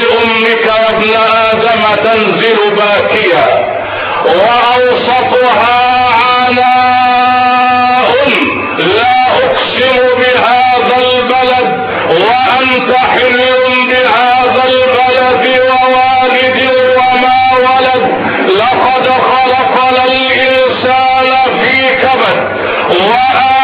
لأمك ابن آدم تنزل باكيا وأوسطها عناء لا أقسم بهذا البلد وأنت حلم بهذا البلد ووالد وما ولد لقد خلقنا الإنسان في كبد وأنت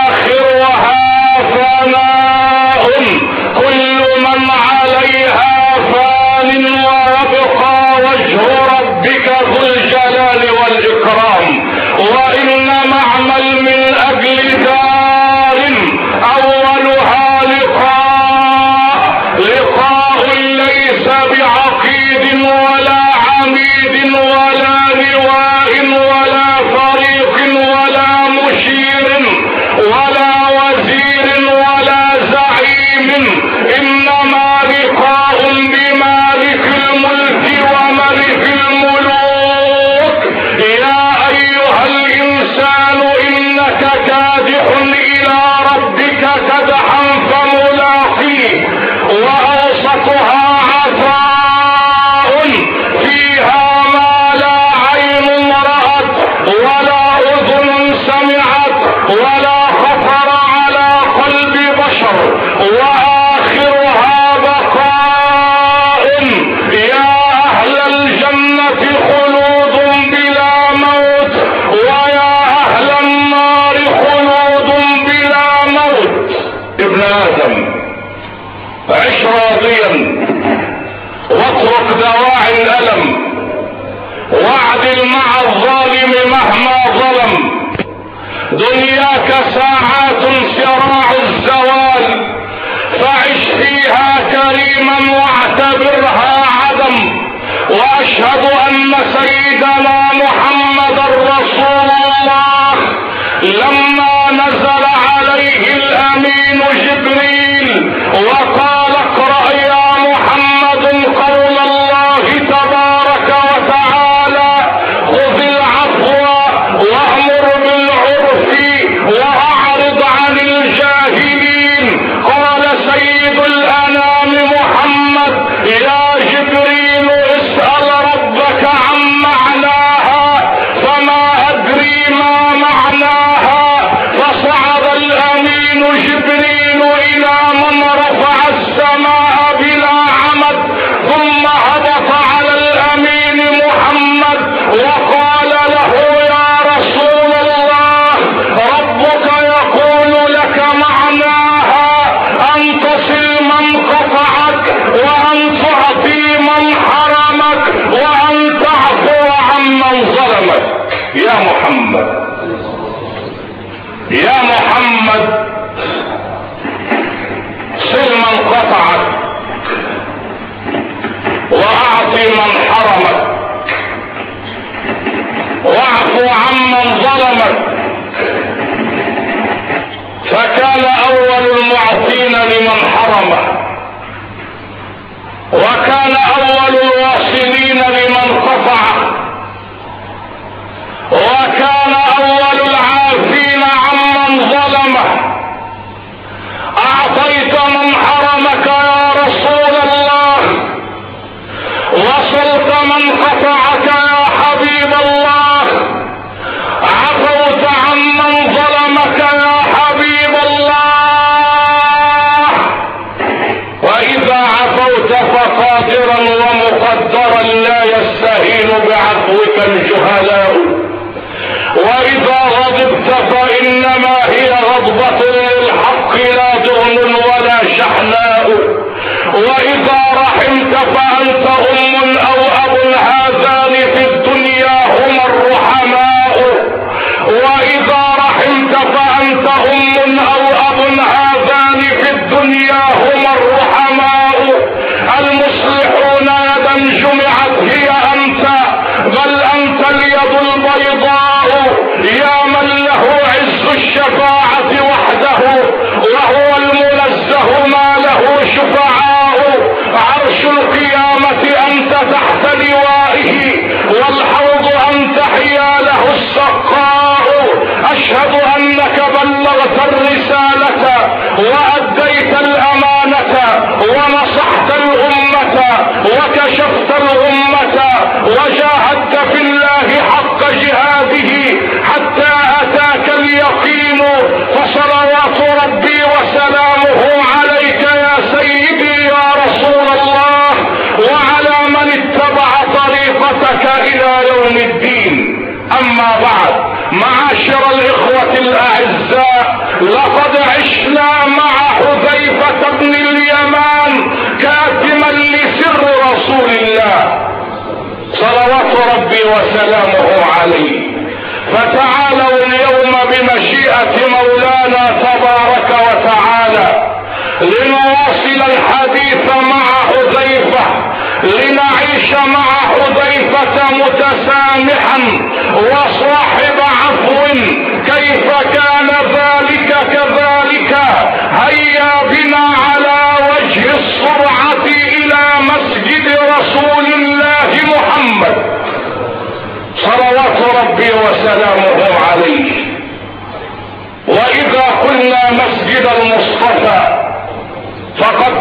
سيد له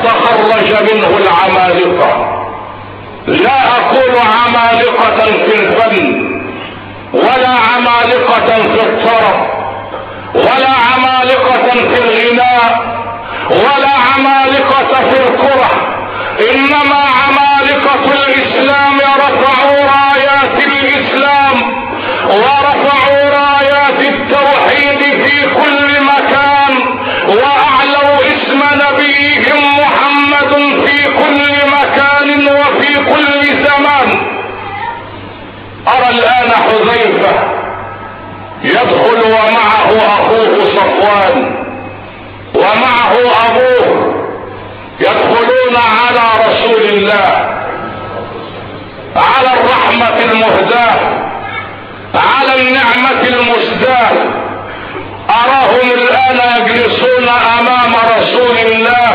تخرج منه العمالقة. لا أقول عمالقة في الفن ولا عمالقة في الطرب ولا عمالقة في الغناء ولا عمالقة في الكره. إنما عمالقة الإسلام رفعوا رايات الإسلام ورفعوا رايات التوحيد في كل مكان وأعلى أرى الآن حذيفة يدخل ومعه أخوه صفوان ومعه أبوه يدخلون على رسول الله على الرحمة المهداة على النعمة المسداة. أراهم الآن يجلسون أمام رسول الله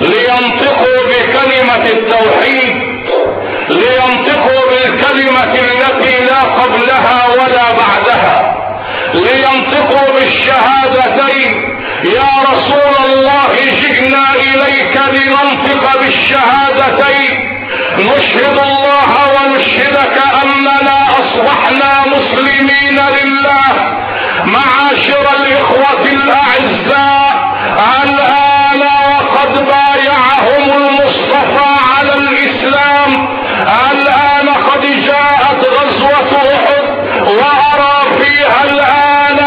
لينطقوا بكلمة التوحيد لينطقوا بالكلمة التي لا قبلها ولا بعدها. لينطقوا بالشهادتين. يا رسول الله جئنا إليك لننطق بالشهادتين. نشهد الله ونشهدك أننا أصبحنا مسلمين لله. معاشر الإخوة الأعزاء الآن وأرى فيها الآن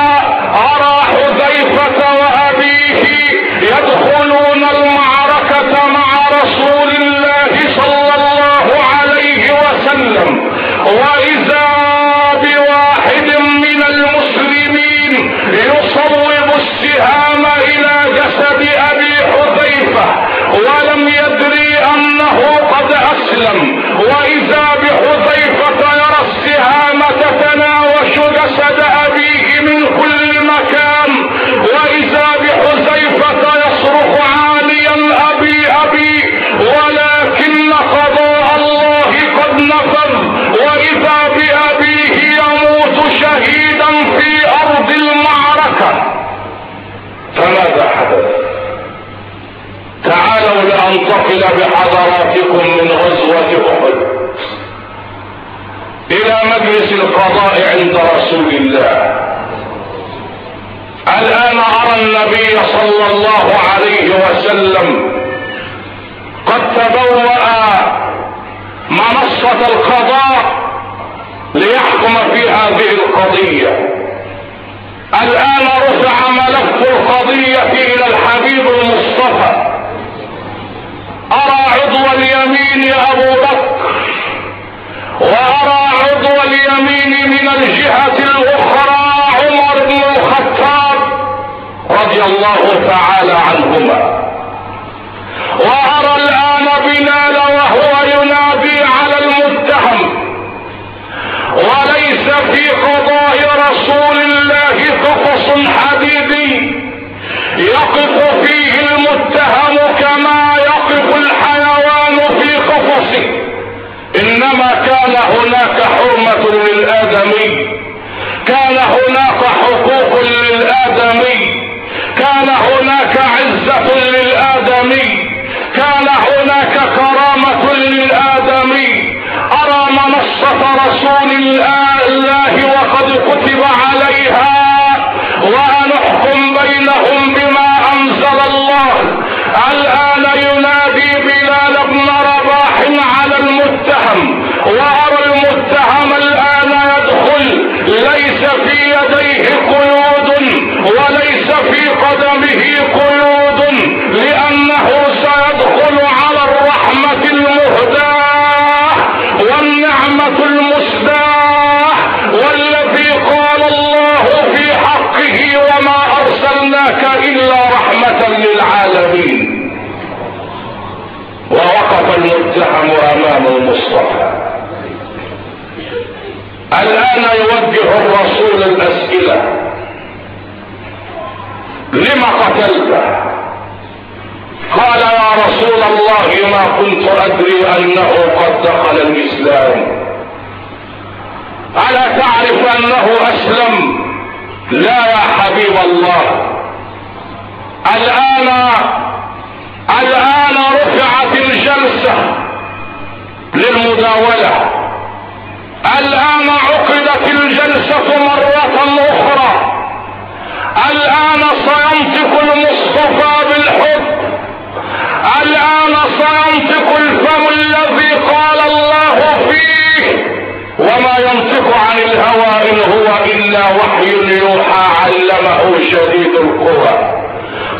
أرى حذيفة وأبيه يدخلون المعركة مع رسول الله صلى الله عليه وسلم. وإذ فماذا حدث تعالوا لانتقل بحضراتكم من غزوة أحد. إلى مجلس القضاء عند رسول الله. الآن أرى النبي صلى الله عليه وسلم قد تبوأ منصة القضاء ليحكم في هذه القضية. الآن رفع ملف القضية إلى الحبيب المصطفى. أرى عضو اليمين يا أبو بكر وأرى عضو اليمين من الجهة الأخرى عمر بن الخطاب رضي الله تعالى عنهما. يقف فيه المتهم كما يقف الحيوان في قفصه. إنما كان هناك حرمة للآدمي. كان هناك حقوق للآدمي. كان هناك عزة للآدمي. كان هناك كرامة للآدمي. أرى منصة رسول الله وقد كتب عليها. ونحكم بينهم الآن يوجه الرسول الأسئلة. لم قتلته قال يا رسول الله ما كنت أدري أنه قد دخل الإسلام. ألا تعرف أنه أسلم؟ لا يا حبيب الله. الآن الآن رفعت الجلسة للمداولة. الآن عقدت الجلسة مرة أخرى. الآن سينطق المصطفى بالحب. الآن سينطق الفم الذي قال الله فيه. وما ينطق عن الهوى إن هو إلا وحي يوحى علمه شديد القوى.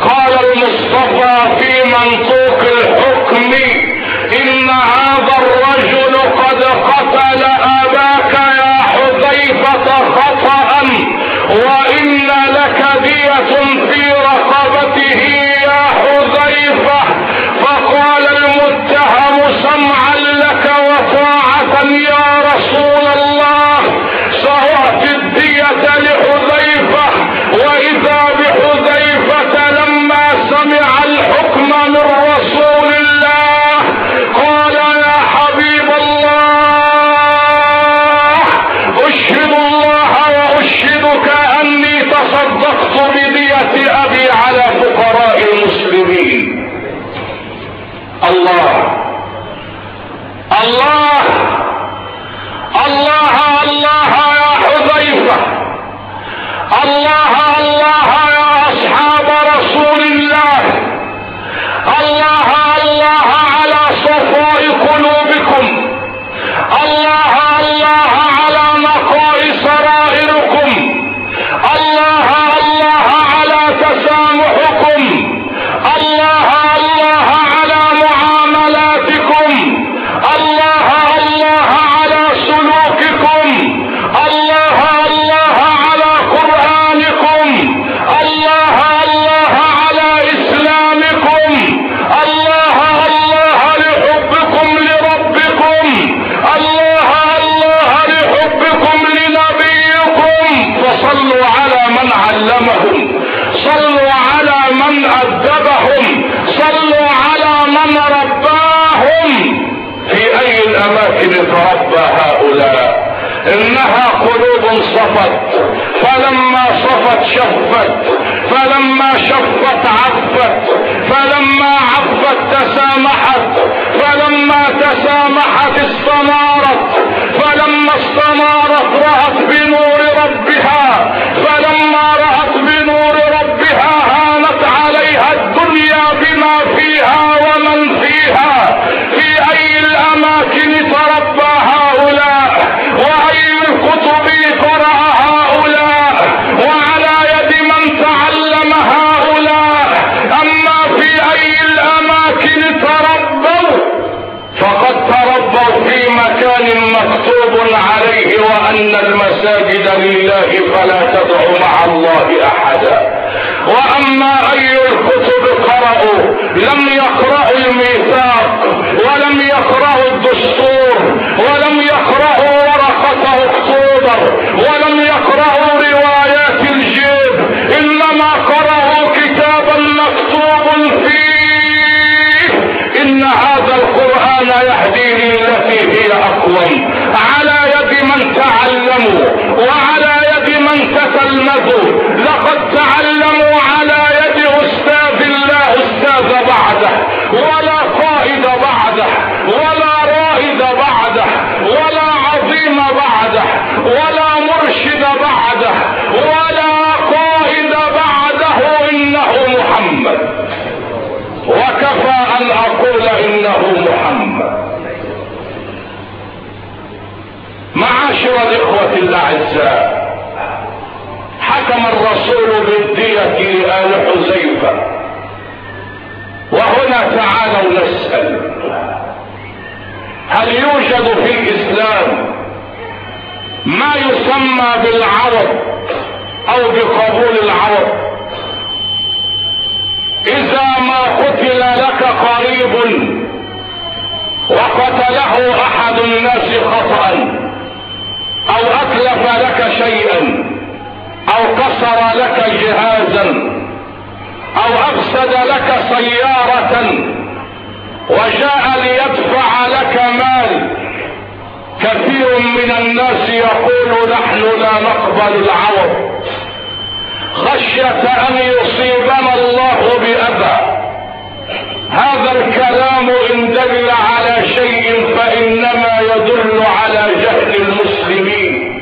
قال المصطفى في منطوق الحكم إن هذا الرجل قتل أباك يا حذيفة خطأ وإن لك الله. الله الله يا حذيفة. الله الله صفت فلما صفت شفت فلما شفت عفت. فلما عفت تسامحت. فلما تسامحت استنارت. فلما استنارت رأت بنور ربها. فلما رأت بنور ربها هانت عليها الدنيا بما فيها ومن فيها. في أي مكان مكتوب عليه وأن المساجد لله فلا تدعوا مع الله أحدا. وأما أي الكتب قرأوا لم يقرأوا الميثاق ولم يقرأوا الدستور ولم يقرأوا ورقة أكتوبر ولم القرآن يهدي للتي هي أقوم على يد من تعلموا وعلى يد من تتلمذوا لقد تعلموا على يد أستاذ لا أستاذ بعده ولا قائد بعده ولا رائد بعده ولا عظيم بعده ولا مرشد بعده ولا قائد بعده. إنه محمد. وكفى أن أقول إنه محمد. معاشر الإخوة الأعزاء حكم الرسول بالدية لآل حذيفة وهنا تعالوا نسأل هل يوجد في الإسلام ما يسمى بالعرض أو بقبول العرض إذا ما قتل لك قريب وقتله أحد الناس خطأ أو أتلف لك شيئا أو كسر لك جهازا أو أفسد لك سيارة وجاء ليدفع لك مال. كثير من الناس يقول نحن لا نقبل العوض. خشية أن يصيبنا الله بأذى. هذا الكلام إن دل على شيء فإنما يدل على جهل المسلمين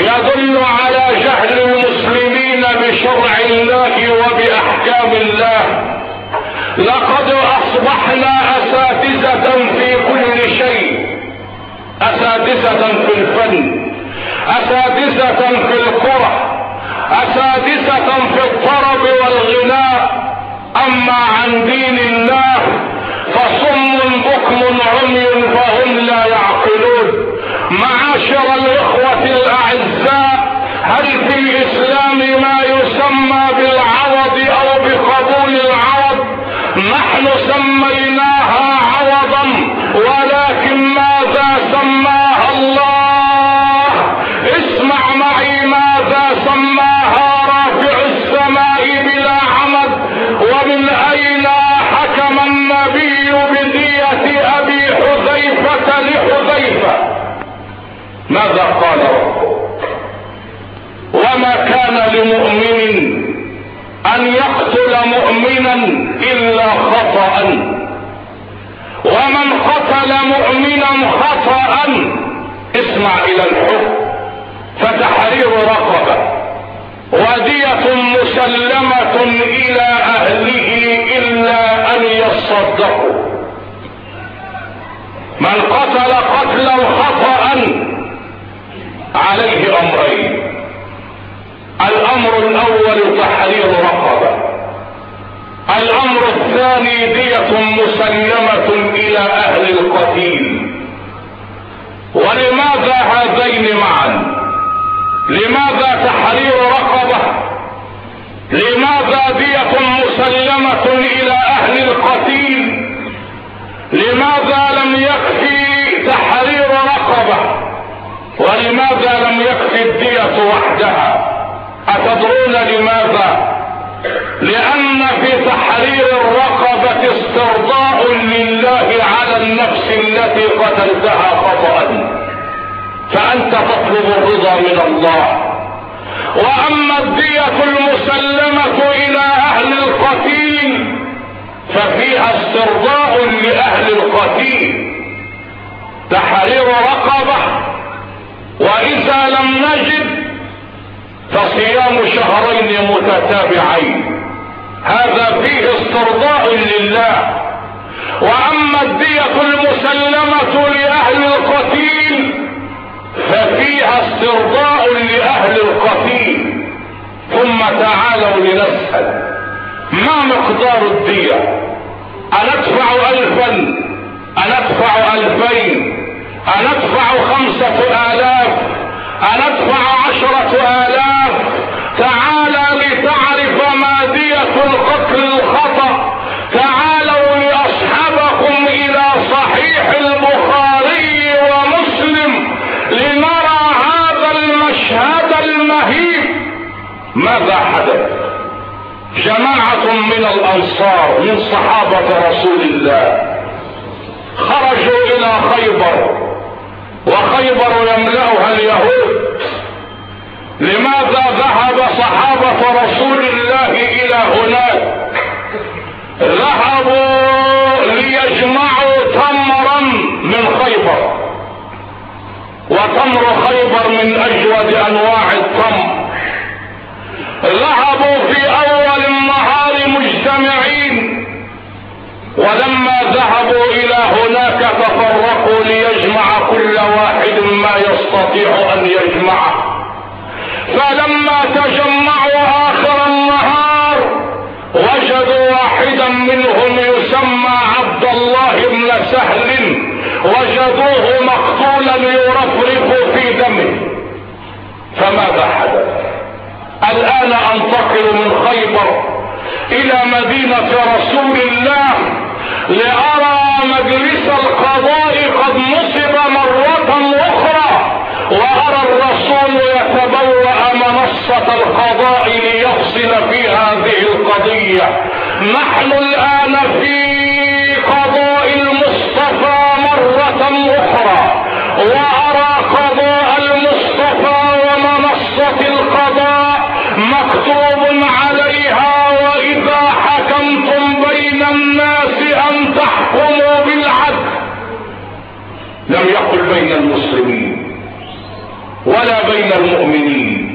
يدل على جهل المسلمين بشرع الله وبأحكام الله. لقد أصبحنا أساتذة في كل شيء. أساتذة في الفن أساتذة في القرى أساتذة في الطرب والغناء. أما عن دين الله فصم بكم عمي فهم لا يعقلون. معاشر الإخوة الأعزاء هل في الإسلام ما يسمى بالعوض ماذا قال ربه؟ وما كان لمؤمن أن يقتل مؤمنا إلا خطأ. ومن قتل مؤمنا خطأ اسمع إلى الحكم فتحرير رقبة. ودية مسلمة إلى أهله إلا أن يصدقوا. من قتل قتلا خطأ عليه أمرين. الأمر الأول تحرير رقبة. الأمر الثاني دية مسلمة إلى أهل القتيل. ولماذا هذين معا؟ لماذا تحرير رقبة؟ لماذا دية مسلمة إلى أهل القتيل؟ لماذا لم يكفي ولماذا لم يكفي الدية وحدها؟ أتدرون لماذا؟ لأن في تحرير الرقبة استرضاء لله على النفس التي قتلتها خطأ. فأنت تطلب الرضا من الله. وأما الدية المسلمة إلى أهل القتيل ففيها استرضاء لأهل القتيل. تحرير رقبة وإذا لم نجد فصيام شهرين متتابعين. هذا فيه استرضاء لله. وأما الدية المسلمة لأهل القتيل ففيها استرضاء لأهل القتيل. ثم تعالوا لنسأل ما مقدار الدية؟ أندفع ألفا؟ أندفع ألفين؟ أندفع خمسة آلاف أندفع عشرة آلاف. تعالى لتعرف ما دية القتل الخطأ. تعالوا لأصحابكم إلى صحيح البخاري ومسلم لنرى هذا المشهد المهيب. ماذا حدث؟ جماعة من الأنصار من صحابة رسول الله خرجوا إلى خيبر. وخيبر يملأها اليهود. لماذا ذهب صحابة رسول الله إلى هناك؟ ذهبوا ليجمعوا تمرا من خيبر. وتمر خيبر من أجود أنواع التمر. ذهبوا في أول النهار مجتمعين. ولما ذهبوا إلى هناك تفرقوا ليجمع واحد ما يستطيع أن يجمعه. فلما تجمعوا آخر النهار وجدوا واحدا منهم يسمى عبد الله بن سهل وجدوه مقتولا يرفرف في دمه. فماذا حدث؟ الآن أنتقل من خيبر إلى مدينة رسول الله لأرى مجلس القضاء قد نصب أخرى وأرى الرسول يتبوأ منصة القضاء ليفصل في هذه القضية. نحن الآن في قضاء المصطفى مرة أخرى. وأرى قضاء المصطفى ومنصة القضاء مكتوب عليها وإذا حكمتم بين الناس أن تحكموا بالعدل. لم يقل بين المسلمين. ولا بين المؤمنين.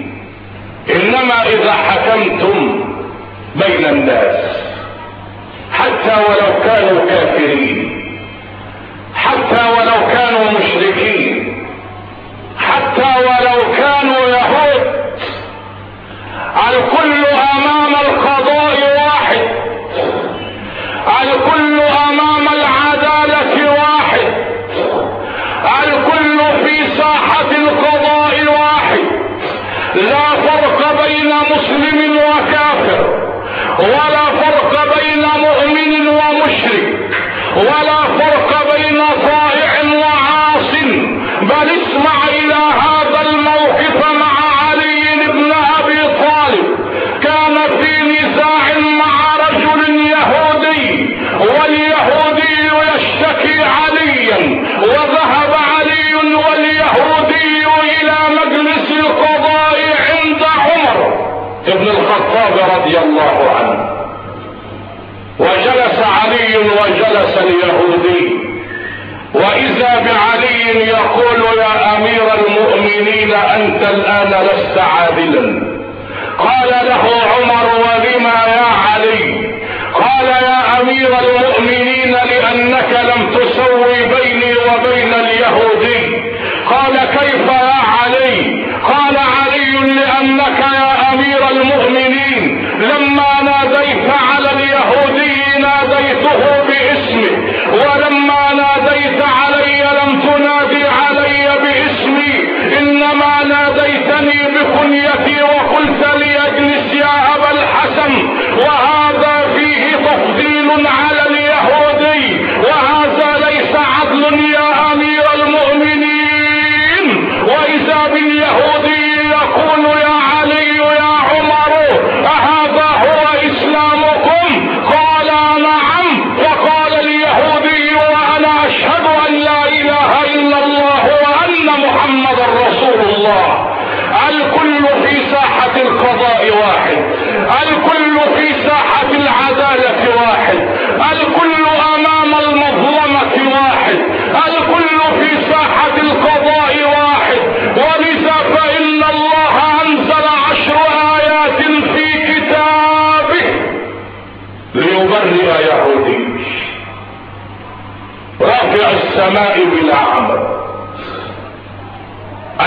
إنما إذا حكمتم بين الناس حتى ولو كانوا كافرين حتى ولو كانوا مشركين حتى ولو كانوا يهود الكل أمام القضاء واحد الكل لا فرق بين مسلم وكافر ولا فرق بين مؤمن ومشرك ولا الخطاب رضي الله عنه. وجلس علي وجلس اليهودي. وإذا بعلي يقول يا أمير المؤمنين أنت الآن لست عادلا. قال له عمر ولما يا علي؟ قال يا أمير المؤمنين لأنك لم تسوي بيني وبين اليهودي. قال كيف يا علي؟ لأنك يا أمير المؤمنين لما ناديت على اليهودي ناديته باسمه ولما ناديت علي لم تنادي علي باسمي إنما ناديتني بكنيتي وقلت لي اجلس يا أبا الحسن وهذا السماء بلا عمل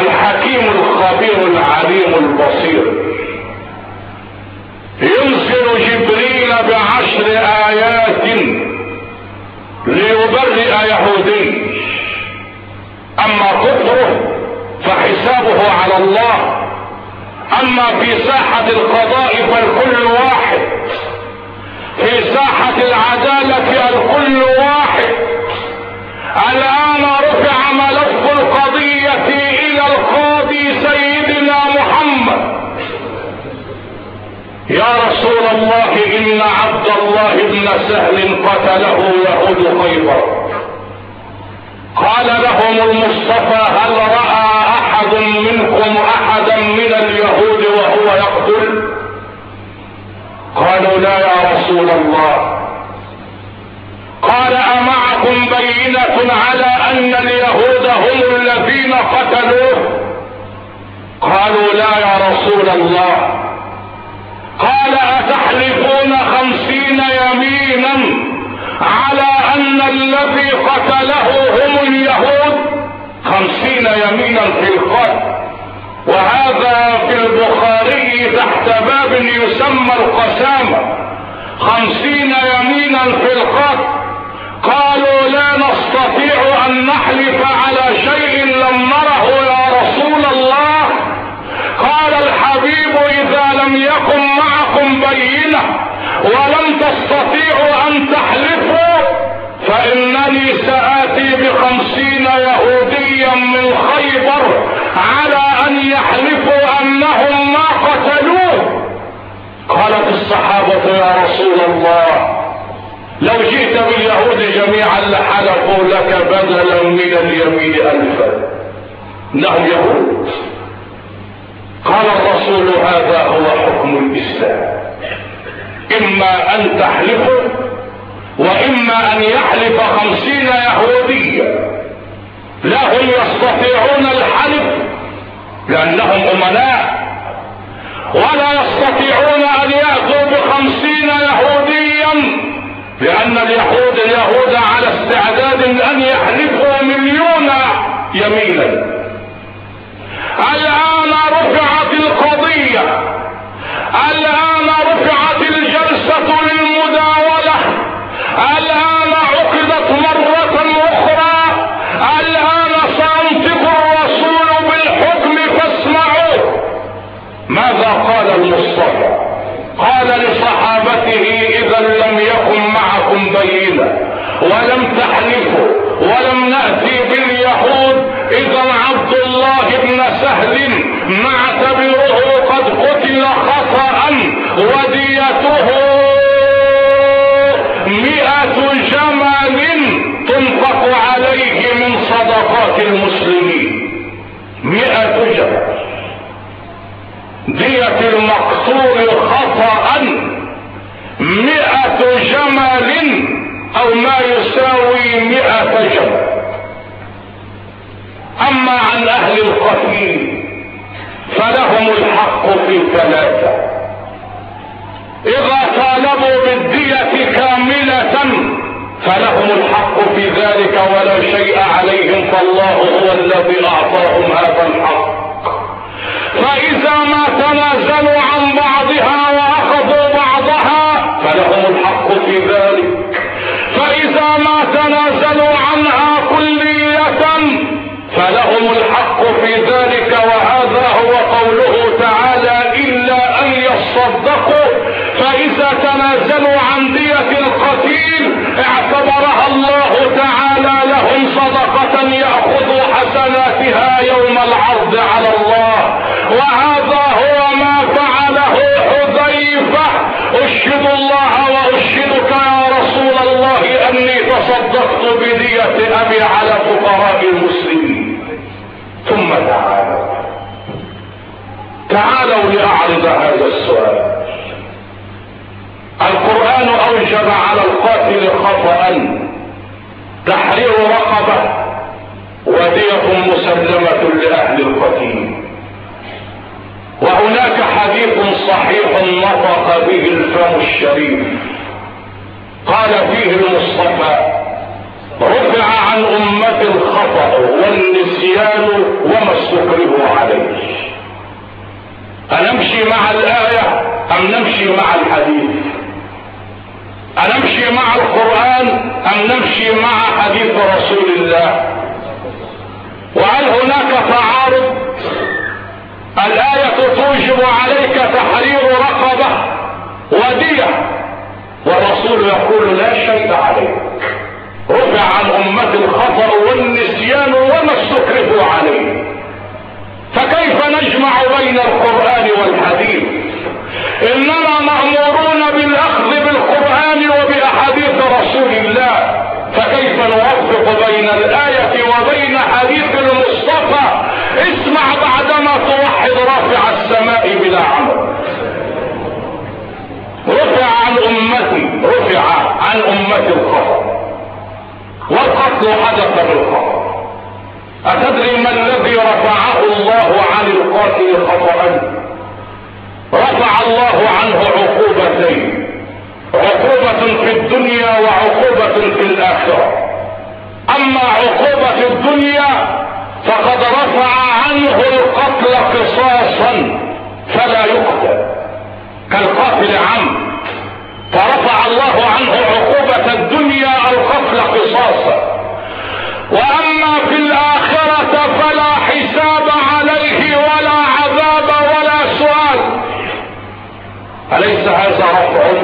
الحكيم الخبير العليم البصير. ينزل جبريل بعشر آيات ليبرئ يهودي. أما كفره فحسابه على الله. أما في ساحة القضاء فالكل واحد. في ساحة العدالة الكل واحد. الآن رفع ملف القضية إلى القاضي سيدنا محمد. يا رسول الله إن عبد الله بن سهل قتله يهود خيبر. قال لهم المصطفى هل رأى أحد منكم أحدا من اليهود وهو يقتل؟ قالوا لا يا رسول الله. قال أمعكم بينة على أن اليهود هم الذين قتلوه؟ قالوا لا يا رسول الله. قال أتحلفون خمسين يمينا على أن الذي قتله هم اليهود؟ خمسين يمينا في القتل. وهذا في البخاري تحت باب يسمى القسامة. خمسين يمينا في القتل. قالوا لا نستطيع أن نحلف على شيء لم نره يا رسول الله. قال الحبيب إذا لم يكن معكم بينة ولم تستطيعوا أن تحلفوا فإنني سآتي بخمسين يهوديا من خيبر على أن يحلفوا أنهم ما قتلوه. قالت الصحابة يا رسول الله لو جئت باليهود جميعا لحلفوا لك بدلا من اليمين الفا. انهم يهود. قال الرسول هذا هو حكم الإسلام. إما أن تحلفوا وإما أن يحلف خمسين يهوديا. لا هم يستطيعون الحلف لأنهم أمناء. ولا يستطيعون أن يأتوا بخمسين يهوديا. لأن اليهود اليهود على استعداد أن يحلفوا مليون يمينا. الآن رفعت القضية. الآن رفعت الجلسة للمداولة. الآن ولم تحلفوا ولم نأتي باليهود إذا عبد الله بن سهل نعتبره قد قتل خطأ وديته مئة جمل تنفق عليه من صدقات المسلمين. مئة جمل. دية المقتول خطأ. مئة جمل أو ما يساوي مئة جمل أما عن أهل القتيل فلهم الحق في ثلاثة إذا طالبوا بالدية كاملة فلهم الحق في ذلك ولا شيء عليهم فالله هو الذي أعطاهم هذا الحق. فإذا ما تنازلوا عن بعضها فاذا ما تنازلوا عنها كلية فلهم الحق في ذلك وهذا هو قوله تعالى إلا أن يصدقوا فإذا تنازلوا عن دية القتيل اعتبرها الله تعالى لهم صدقة يأخذوا حسناتها يوم العرض على الله وهذا هو ما فعله حذيفة أشهد الله تصدقت بدية ابي على فقراء المسلمين. ثم تعالوا. تعالوا لأعرض هذا السؤال. القرآن أوجب على القاتل خطأ. تحرير رقبة. ودية مسلمة لأهل القتيل. وهناك حديث صحيح نطق به الفم الشريف. قال فيه المصطفى رفع عن أمة الخطأ والنسيان وما استكرهوا عليه. أنمشي مع الآية أم نمشي مع الحديث؟ أنمشي مع القرآن أم نمشي مع حديث رسول الله؟ وهل هناك تعارض؟ الآية توجب عليك تحرير رقبة ودية. والرسول يقول لا شيء عليك. رفع عن أمة الخطأ والنسيان وما استكرهوا عليه. فكيف نجمع بين القرآن والحديث؟ إننا مأمورون بالأخذ بالقرآن وبأحاديث رسول الله. فكيف نوفق بين الآية وبين حديث المصطفى؟ اسمع بعدما توحد رافع السماء بلا عمل رفع رفع عن أمتي الخطأ والقتل حدث بالخطأ أتدري ما الذي رفعه الله عن القاتل خطأ؟ رفع الله عنه عقوبتين. عقوبة في الدنيا وعقوبة في الآخرة. أما عقوبة الدنيا فقد رفع عنه القتل قصاصا فلا يقتل. كالقاتل عم. فرفع الله عنه عقوبة الدنيا القتل قصاصا وأما في الآخرة فلا حساب عليه ولا عذاب ولا سؤال. أليس هذا رفع؟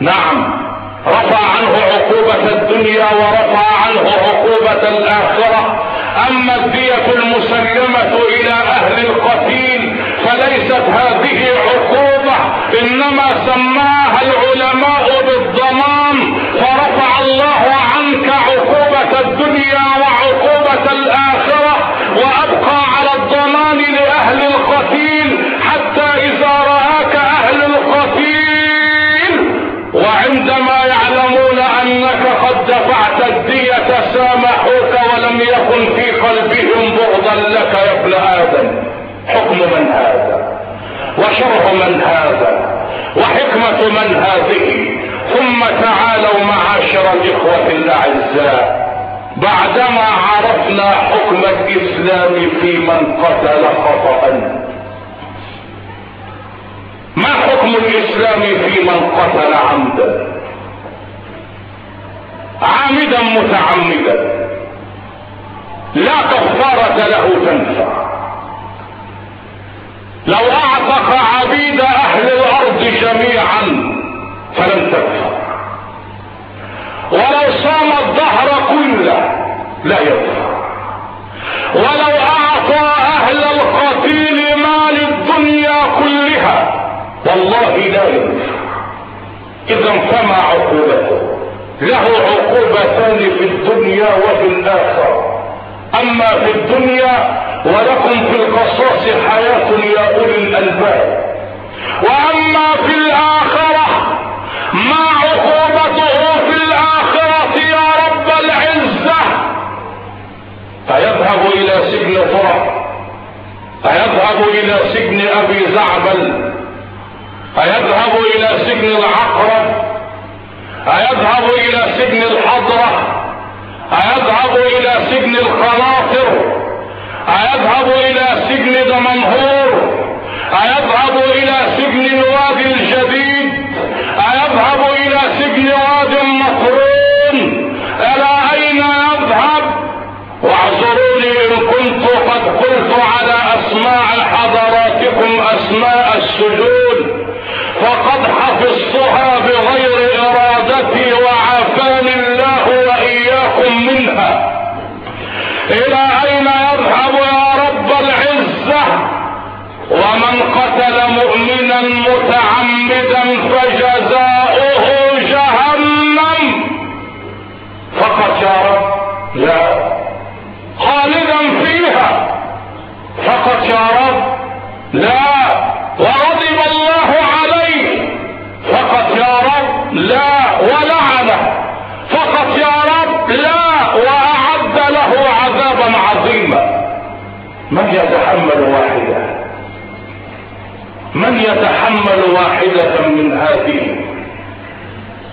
نعم. رفع عنه عقوبة الدنيا ورفع عنه عقوبة الآخرة. أما الدية المسلمة إلى أهل القتيل فليست هذه عقوبة إنما سماها العلماء بالضمان فرفع الله عنك عقوبة الدنيا وعقوبة الآخرة وأبقى على الضمان لأهل القتيل حتى إذا رآك أهل القتيل. وعندما يعلمون أنك قد دفعت الدية سامحوك ولم يكن في قلبهم بغضا لك يا ابن آدم. حكم من هذا؟ وشرع من هذا؟ وحكمة من هذه؟ ثم تعالوا معاشر الإخوة الأعزاء بعدما عرفنا حكم الإسلام في من قتل خطأ. ما حكم الإسلام في من قتل عمدا؟ عامدا متعمدا. لا كفارة له تنفع. لو اعتق عبيد أهل الأرض جميعا فلن تنفع ولو صام الدهر كله لا ينفع ولو أعطى أهل القتيل مال الدنيا كلها والله لا ينفع اذا فما عقوبته؟ له عقوبتان في الدنيا وفي الآخرة. أما في الدنيا ولكم في القصاص حياة يا أولي الألباب. وأما في الآخرة ما عقوبته في الآخرة يا رب العزة؟ فيذهب إلى سجن طرع فيذهب إلى سجن أبي زعبل فيذهب إلى سجن العقرب فيذهب إلى سجن الحضرة فيذهب إلى سجن القناطر. أيذهب إلى سجن دمنهور؟ أيذهب إلى سجن الوادي الجديد؟ أيذهب إلى سجن واد مقرون إلى أين يذهب واعذروني إن كنت قد قلت على أسماع حضراتكم أسماء السجود فقد حفظتها بغير إرادتي وعافاني الله وإياكم منها. إلى أين ومن قتل مؤمنا متعمدا فجزاؤه جهنم. فقط يا رب لا. خالدا فيها. فقط يا رب لا. وغضب الله عليه. فقط يا رب لا. ولعنه. فقط يا رب لا. وأعد له عذابا عظيما. من يتحمل واحدة من يتحمل واحدة من هذه؟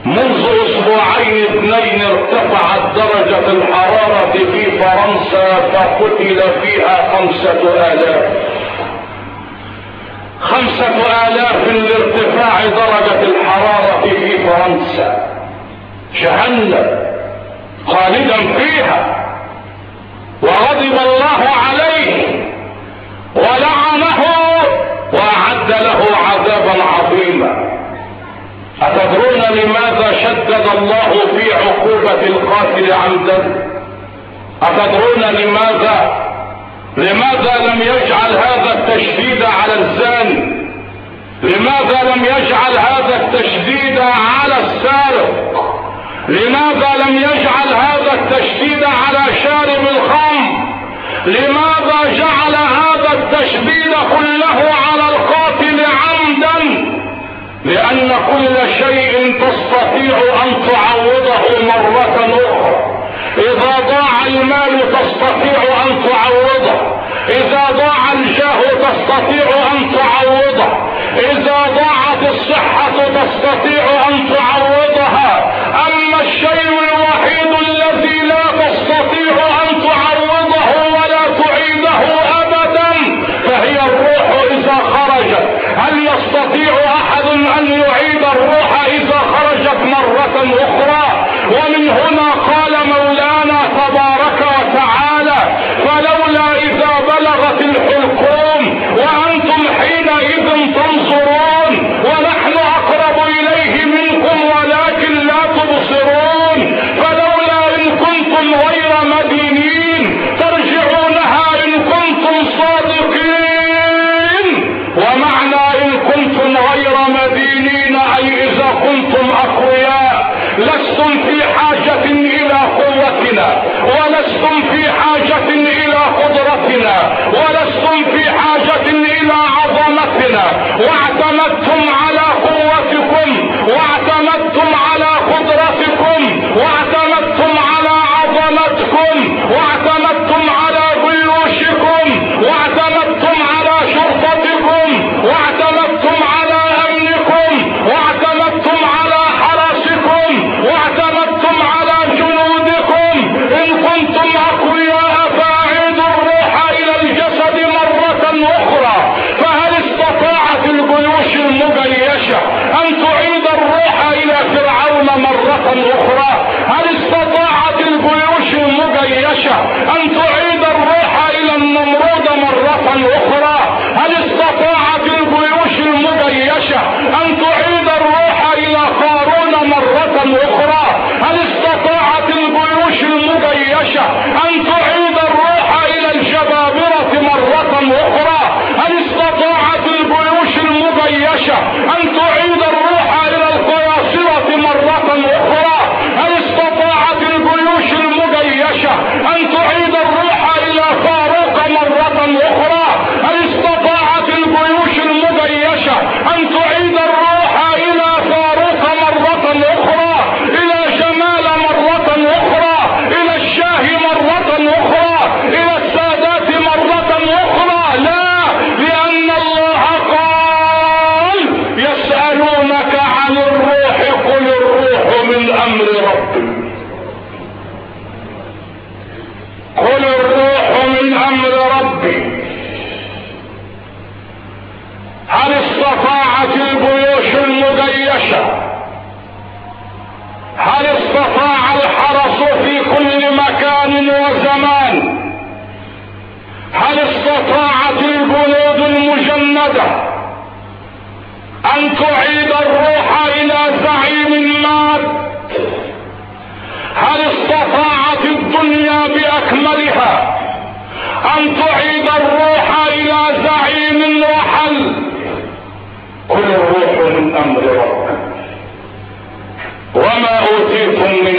منذ أسبوعين اثنين ارتفعت درجة الحرارة في فرنسا فقتل فيها خمسة آلاف. خمسة آلاف لارتفاع درجة الحرارة في فرنسا. جهنم. خالدا فيها. وغضب الله عليه. ولعنه واعد له عذابا عظيما. أتدرون لماذا شدد الله في عقوبة القاتل عمدا أتدرون لماذا؟ لماذا لم يجعل هذا التشديد على الزاني لماذا لم يجعل هذا التشديد على السارق؟ لماذا لم يجعل هذا التشديد على شارب الخمر؟ لماذا جعل هذا التشديد كله على لأن كل شيء تستطيع أن تعوضه مرة أخرى. إذا ضاع المال تستطيع أن تعوضه. إذا ضاع الجاه تستطيع أن تعوضه. إذا ضاعت الصحة تستطيع أن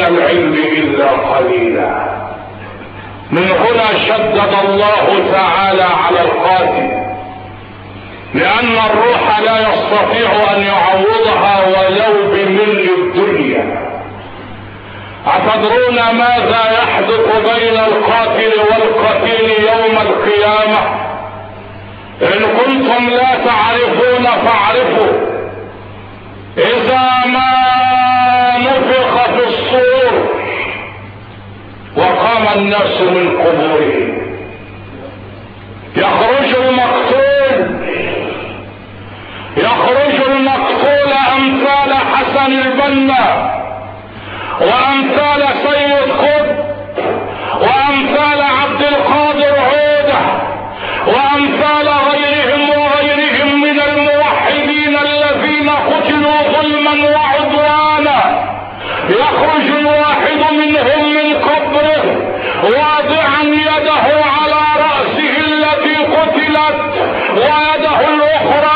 العلم إلا قليلا. من هنا شدد الله تعالى على القاتل. لأن الروح لا يستطيع أن يعوضها ولو بملء الدنيا. أتدرون ماذا يحدث بين القاتل والقتيل يوم القيامة؟ إن كنتم لا تعرفون فاعرفوا. إذا ما الناس من قبورهم. يخرج المقتول. يخرج المقتول أمثال حسن البنا وأمثال سيد قطب وأمثال عبد القادر عودة وأمثال غيرهم وغيرهم من الموحدين الذين قتلوا ظلما وعدوانا. يخرج الواحد منهم واضعا يده على رأسه التي قتلت ويده الأخرى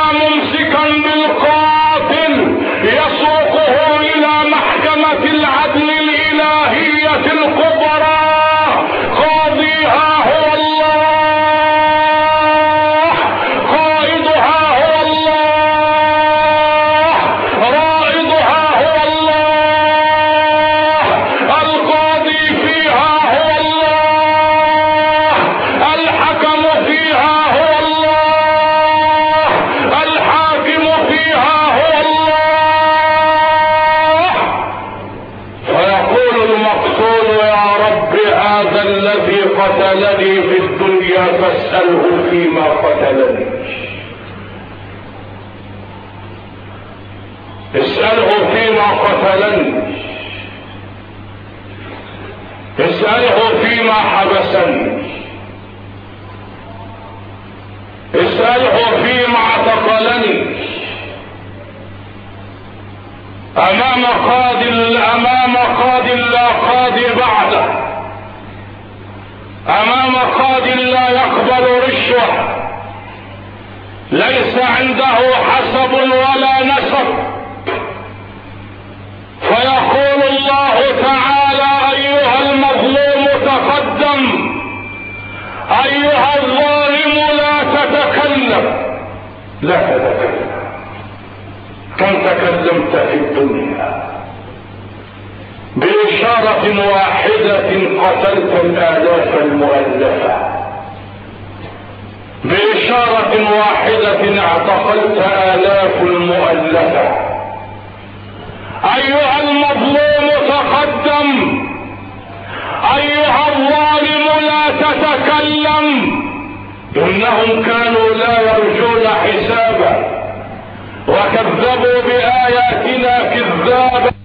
اسأله فيما اعتقلني أمام قاضي أمام قاضي لا قاضي بعده. أمام قاضي لا يقبل رشوة. ليس عنده حسب ولا نسب. فيقول الله تعالى أيها المظلوم تقدم. أيها الظالم لا تتكلم. لا تتكلم. كم تكلمت في الدنيا؟ بإشارة واحدة قتلت الآلاف المؤلفة. بإشارة واحدة اعتقلت آلاف المؤلفة. أيها المظلوم تقدم. أيها الظالم لا تتكلم. إنهم كانوا لا يرجون حسابا وكذبوا بآياتنا كذابا.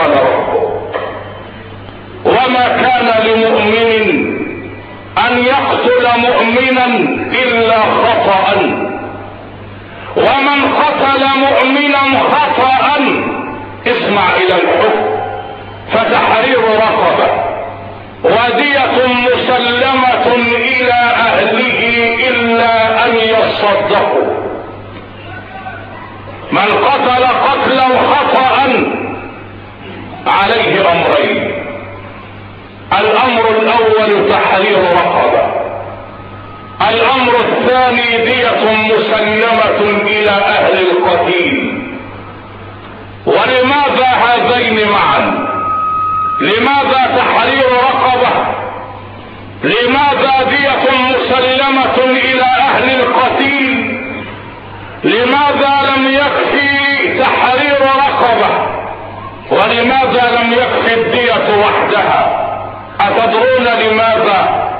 قال ربه. وما كان لمؤمن أن يقتل مؤمنا إلا خطأ. ومن قتل مؤمنا خطأ اسمع إلى الحكم. فتحرير رقبة. ودية مسلمة إلى أهله إلا أن يصدقوا. من قتل قتلا خطأ عليه أمرين. الأمر الأول تحرير رقبة. الأمر الثاني دية مسلمة إلى أهل القتيل. ولماذا هذين معا؟ لماذا تحرير رقبة؟ لماذا دية مسلمة إلى أهل القتيل؟ لماذا لم يكفي تحرير رقبة؟ ولماذا لم يكفي الدية وحدها؟ أتدرون لماذا؟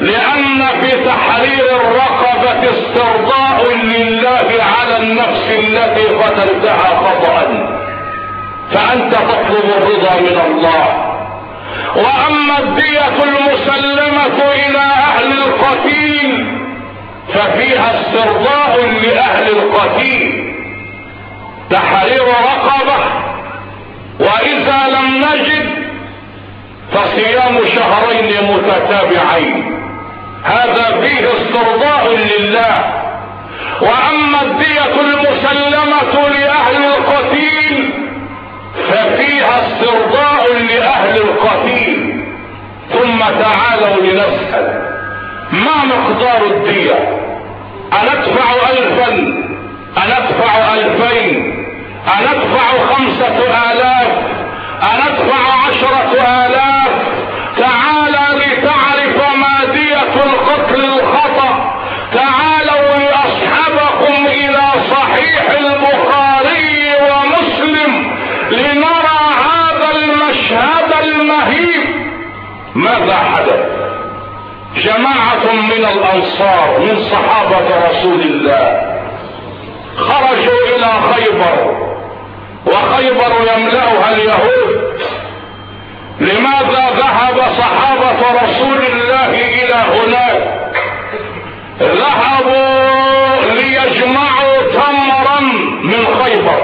لأن في تحرير الرقبة استرضاء لله على النفس التي قتلتها خطأ. فأنت تطلب الرضا من الله. وأما الدية المسلمة إلى أهل القتيل ففيها استرضاء لأهل القتيل. تحرير رقبة وإذا لم نجد فصيام شهرين متتابعين. هذا فيه استرضاء لله. وأما الدية المسلمة لأهل القتيل ففيها استرضاء لأهل القتيل. ثم تعالوا لنسأل ما مقدار الدية؟ أندفع ألفا؟ أندفع ألفين؟ أندفع خمسة آلاف أندفع عشرة آلاف. تعالى لتعرف ما دية القتل الخطأ. تعالوا لأصحابكم إلى صحيح البخاري ومسلم لنرى هذا المشهد المهيب. ماذا حدث؟ جماعة من الأنصار من صحابة رسول الله خرجوا إلى خيبر. وخيبر يملأها اليهود. لماذا ذهب صحابة رسول الله إلى هناك؟ ذهبوا ليجمعوا تمرا من خيبر.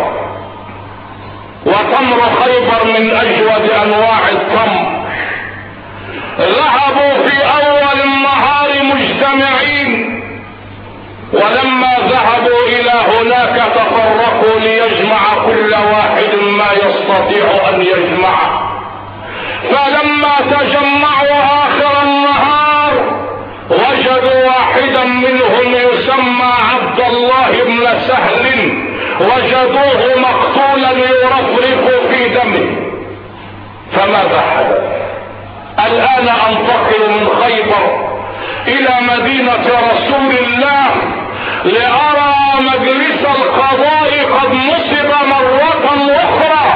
وتمر خيبر من أجود أنواع التمر. ذهبوا في أول النهار مجتمعين. ولما إلى هناك تفرقوا ليجمع كل واحد ما يستطيع أن يجمعه فلما تجمعوا آخر النهار وجدوا واحدا منهم يسمى عبد الله بن سهل وجدوه مقتولا يرفرف في دمه. فماذا حدث؟ الآن أنتقل من خيبر إلى مدينة رسول الله لأرى مجلس القضاء قد نصب مرة أخرى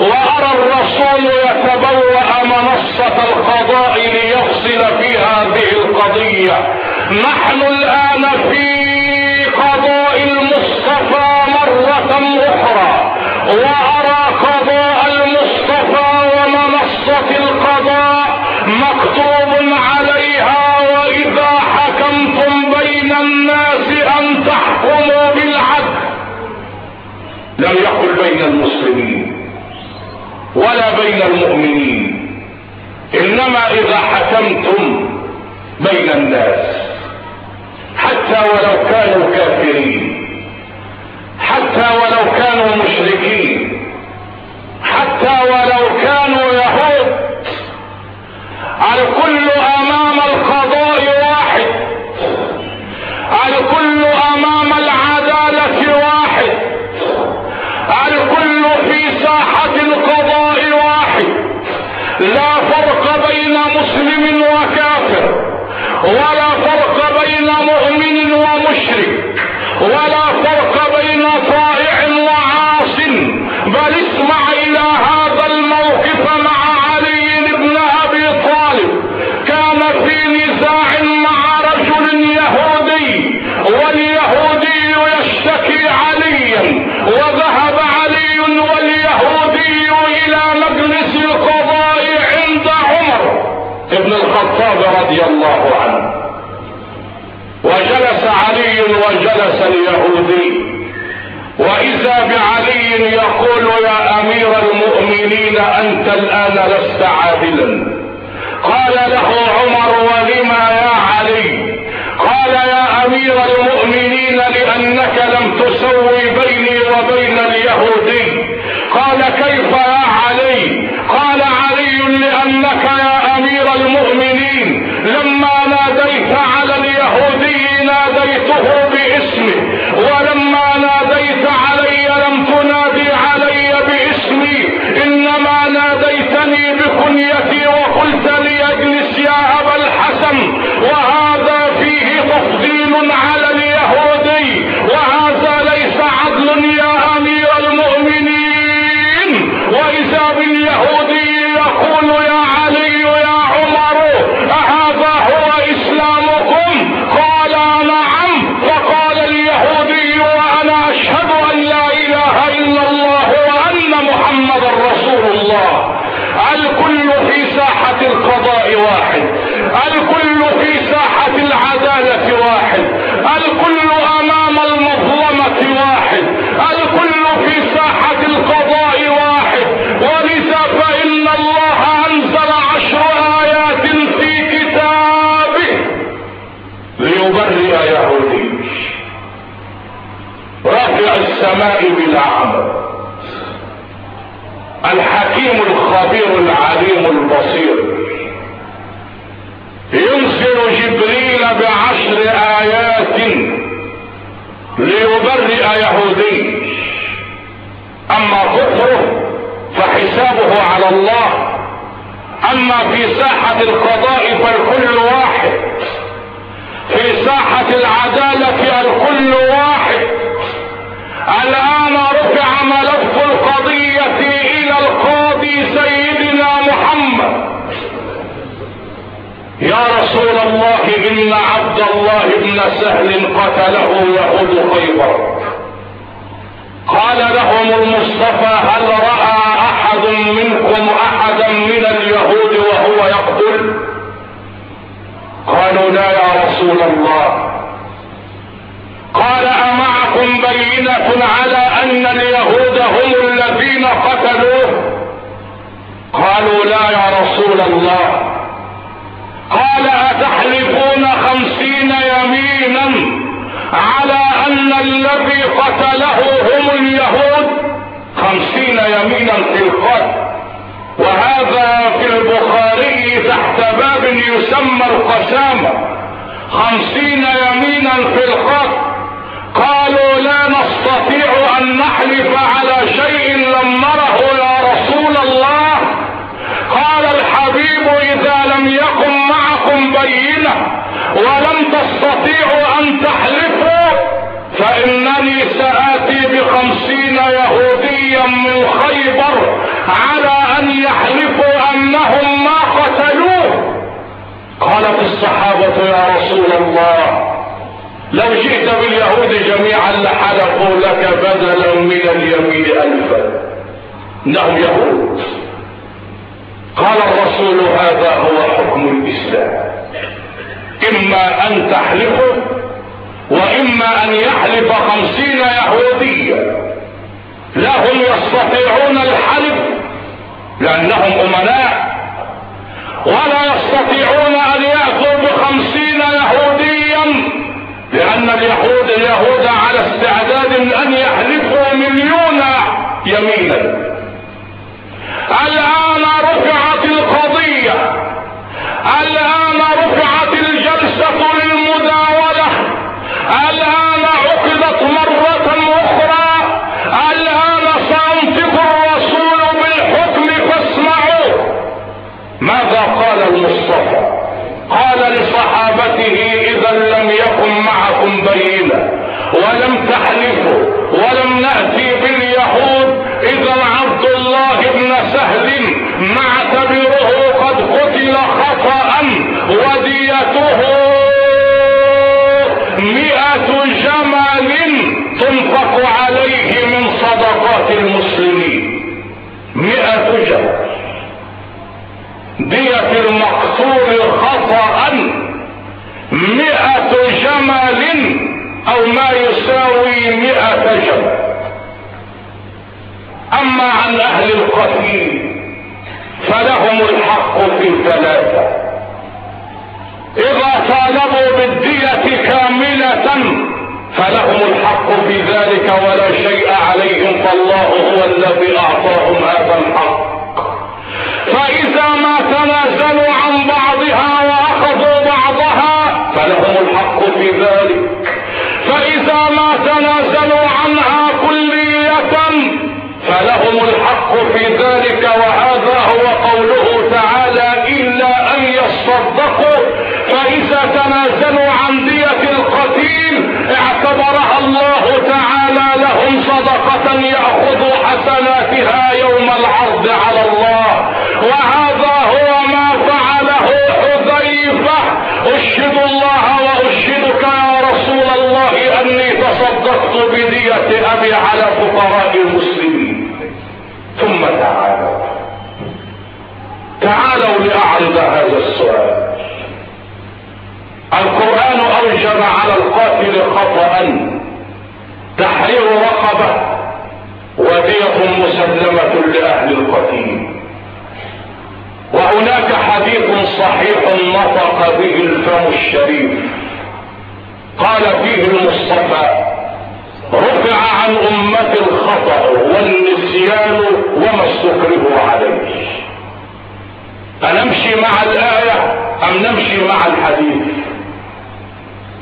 وأرى الرسول يتبوأ منصة القضاء ليفصل في هذه القضية. نحن الآن في قضاء المصطفى مرة أخرى وأرى لم يقل بين المسلمين ولا بين المؤمنين. إنما إذا حكمتم بين الناس حتى ولو كانوا كافرين حتى ولو كانوا مشركين حتى ولو كانوا يهود. الكل أمام القضاء واحد الكل أمام العدالة لا فرق بين مسلم وكافر ولا فرق بين مؤمن ومشرك ولا فرق بين طائع وعاص. بل اسمع إلى هذا الموقف مع علي بن أبي طالب. كان في نزاع مع رجل يهودي واليهودي ابن الخطاب رضي الله عنه. وجلس علي وجلس اليهودي. وإذا بعلي يقول يا أمير المؤمنين أنت الآن لست عادلا. قال له عمر ولما يا علي؟ قال يا أمير المؤمنين لأنك لم تسوي بيني وبين اليهودي. قال كيف يا علي؟ قال علي لأنك يا أمير المؤمنين لما ناديت على اليهودي ناديته باسمه ولما ناديت علي لم تنادي علي باسمي إنما ناديتني بكنيتي وقلت لي اجلس يا أبا الحسن وهذا أما في ساحة القضاء فالكل واحد. في ساحة العدالة الكل واحد. الآن رفع ملف القضية إلى القاضي سيدنا محمد. يا رسول الله إن عبد الله بن سهل قتله يهود خيبر. قال لهم المصطفى هل احد منكم أحدا من اليهود وهو يقتل؟ قالوا لا يا رسول الله. قال أمعكم بينة على أن اليهود هم الذين قتلوه؟ قالوا لا يا رسول الله. قال أتحلفون خمسين يمينا على أن الذي قتله هم اليهود؟ خمسين يمينا في القتل وهذا في البخاري تحت باب يسمى القسامة. خمسين يمينا في القتل قالوا لا نستطيع أن نحلف على شيء لم نره يا رسول الله. قال الحبيب إذا لم يكن معكم بينة ولم تستطيعوا أن تحلفوا فإنني سآتي بخمسين من خيبر على أن يحلفوا أنهم ما قتلوه. قالت الصحابة يا رسول الله لو جئت باليهود جميعا لحلفوا لك بدلا من اليمين الفا. انهم يهود. قال الرسول هذا هو حكم الإسلام. إما أن تحلفوا وإما أن يحلف خمسين يهوديا. لا هم يستطيعون الحلف لأنهم أمناء ولا يستطيعون أن يأتوا بخمسين يهوديا لأن اليهود اليهود على استعداد أن يحلفوا مليون يمينا. الآن رفعت القضية الآن رفعت الجلسة للمداولة الآن بينه ولم تحلفوا ولم نأتي باليهود إذا عبد الله بن سهل نعتبره قد قتل خطأ وديته مئة جمل تنفق عليه من صدقات المسلمين. مئة جمل. دية المقتول خطأ مئة جمل أو ما يساوي مئة جمل أما عن أهل القتيل فلهم الحق في ثلاثة. إذا طالبوا بالدية كاملة فلهم الحق في ذلك ولا شيء عليهم فالله هو الذي أعطاهم هذا الحق. فإذا ما تنازلوا عن فلهم الحق في ذلك. فإذا ما تنازلوا عنها كلية فلهم الحق في ذلك وهذا هو قوله تعالى إلا أن يصدقوا. فإذا تنازلوا عن دية القتيل اعتبرها الله تعالى لهم صدقة يأخذوا حسناتها يوم العرض على الله. وهذا هو بدية أبي على فقراء المسلمين. ثم تعالى تعالوا لأعرض هذا السؤال. القرآن أوجب على القاتل خطأ. تحرير رقبة. ودية مسلمة لأهل القتيل. وهناك حديث صحيح نطق به الفم الشريف. قال فيه المصطفى رفع عن أمة الخطأ والنسيان وما استكرهوا عليه. أنمشي مع الآية أم نمشي مع الحديث؟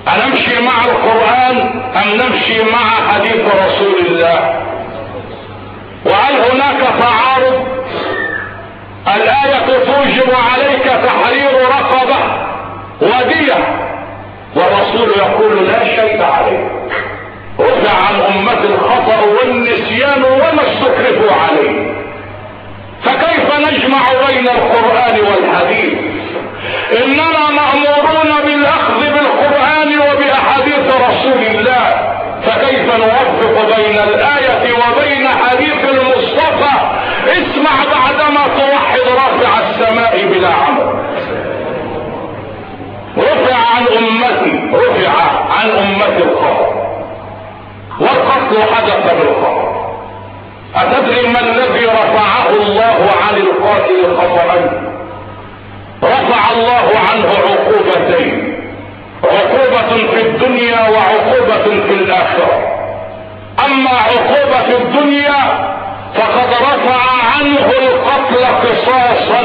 أنمشي مع القرآن أم نمشي مع حديث رسول الله؟ وهل هناك تعارض؟ الآية توجب عليك تحرير رقبة ودية والرسول يقول لا شيء عليك. عن أمة الخطأ والنسيان وما استكرهوا عليه. فكيف نجمع بين القرآن والحديث؟ إننا مأمورون بالأخذ بالقرآن وبأحاديث رسول الله. فكيف نوفق بين الآية وبين حديث المصطفى؟ اسمع بعدما توحد رافع السماء بلا عمل رفع عن أمتي رفع عن أمتي الخطأ والقتل حدث بالخطأ أتدري ما الذي رفعه الله عن القاتل خطأ؟ رفع الله عنه عقوبتين. عقوبة في الدنيا وعقوبة في الآخرة. أما عقوبة الدنيا فقد رفع عنه القتل قصاصا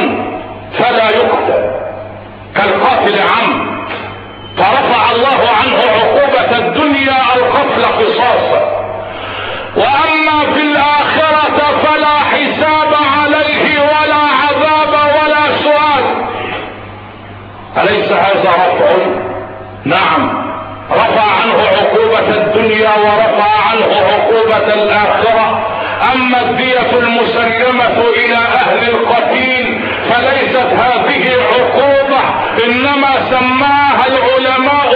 فلا يقتل. كالقاتل عم فرفع الله عنه قصاصا وأما في الآخرة فلا حساب عليه ولا عذاب ولا سؤال. أليس هذا رفع؟ نعم. رفع عنه عقوبة الدنيا ورفع عنه عقوبة الآخرة. أما الدية المسلمة إلى أهل القتيل فليست هذه عقوبة إنما سماها العلماء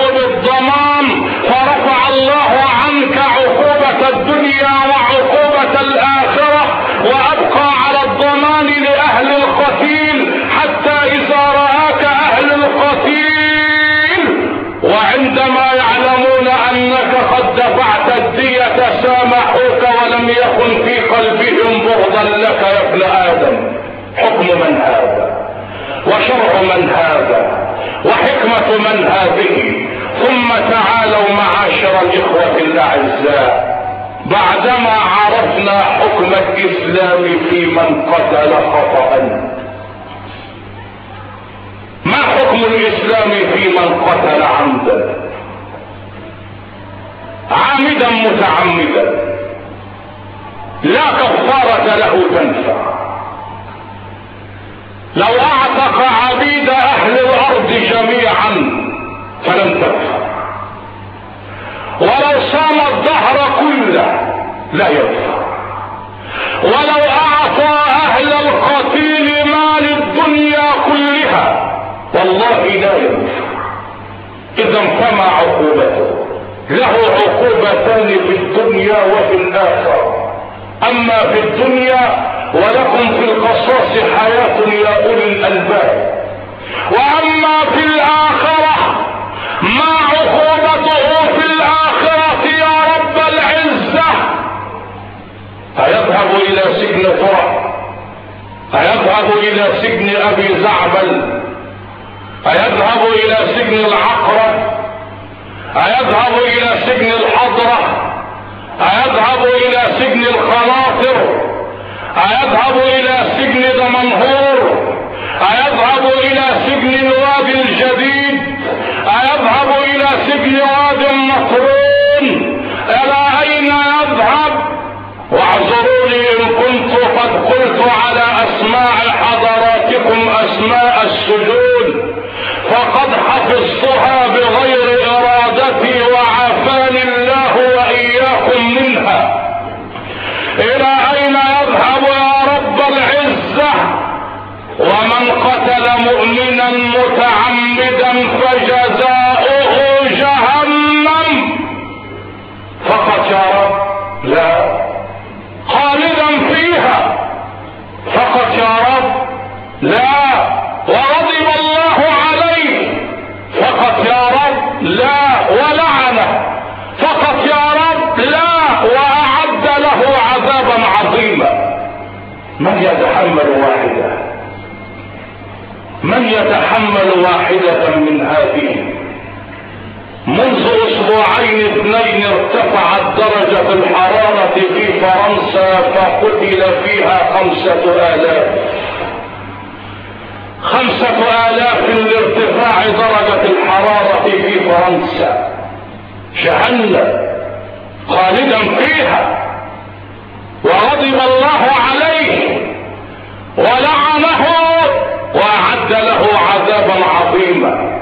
ولم يكن في قلبهم بغضا لك يا ابن آدم. حكم من هذا؟ وشرع من هذا؟ وحكمة من هذه؟ ثم تعالوا معاشر الإخوة الأعزاء. بعدما عرفنا حكم الإسلام في من قتل خطأ. ما حكم الإسلام في من قتل عمدا؟ عامدا متعمدا. لا كفارة له تنفع. لو أعتق عبيد أهل الأرض جميعا فلم تنفع. ولو صام الدهر كله لا ينفع. ولو أعطى أهل القتيل مال الدنيا كلها والله لا ينفع. اذا فما عقوبته؟ له عقوبتان في الدنيا وفي الآخرة. أما في الدنيا ولكم في القصاص حياة يا أولي الألباب. وأما في الآخرة ما عقوبته في الآخرة يا رب العزة. هيذهب إلى سجن فرع هيذهب إلى سجن أبي زعبل هيذهب إلى سجن العقرب هيذهب إلى سجن الحضرة. هيذهب إلى سجن الخناطر هيذهب إلى سجن دمنهور هيذهب إلى سجن الوادي الجديد. هيذهب إلى سجن وادي النطرون إلى أين يذهب واعذروني إن كنت قد قلت على اسماع حضراتكم أسماء السجود. فقد حفظتها بغير ارادتي وعافاني الله واياكم منها إلى أين يذهب يا رب العزة؟ ومن قتل مؤمنا متعمدا فجزاؤه يتحمل واحدة. من يتحمل واحدة من هذه؟ منذ أسبوعين اثنين ارتفعت درجة الحرارة في فرنسا فقتل فيها خمسة آلاف. خمسة آلاف لارتفاع درجة الحرارة في فرنسا. جهنم خالدا فيها. وغضب الله عليه ولعنه وأعد له عذابا عظيما.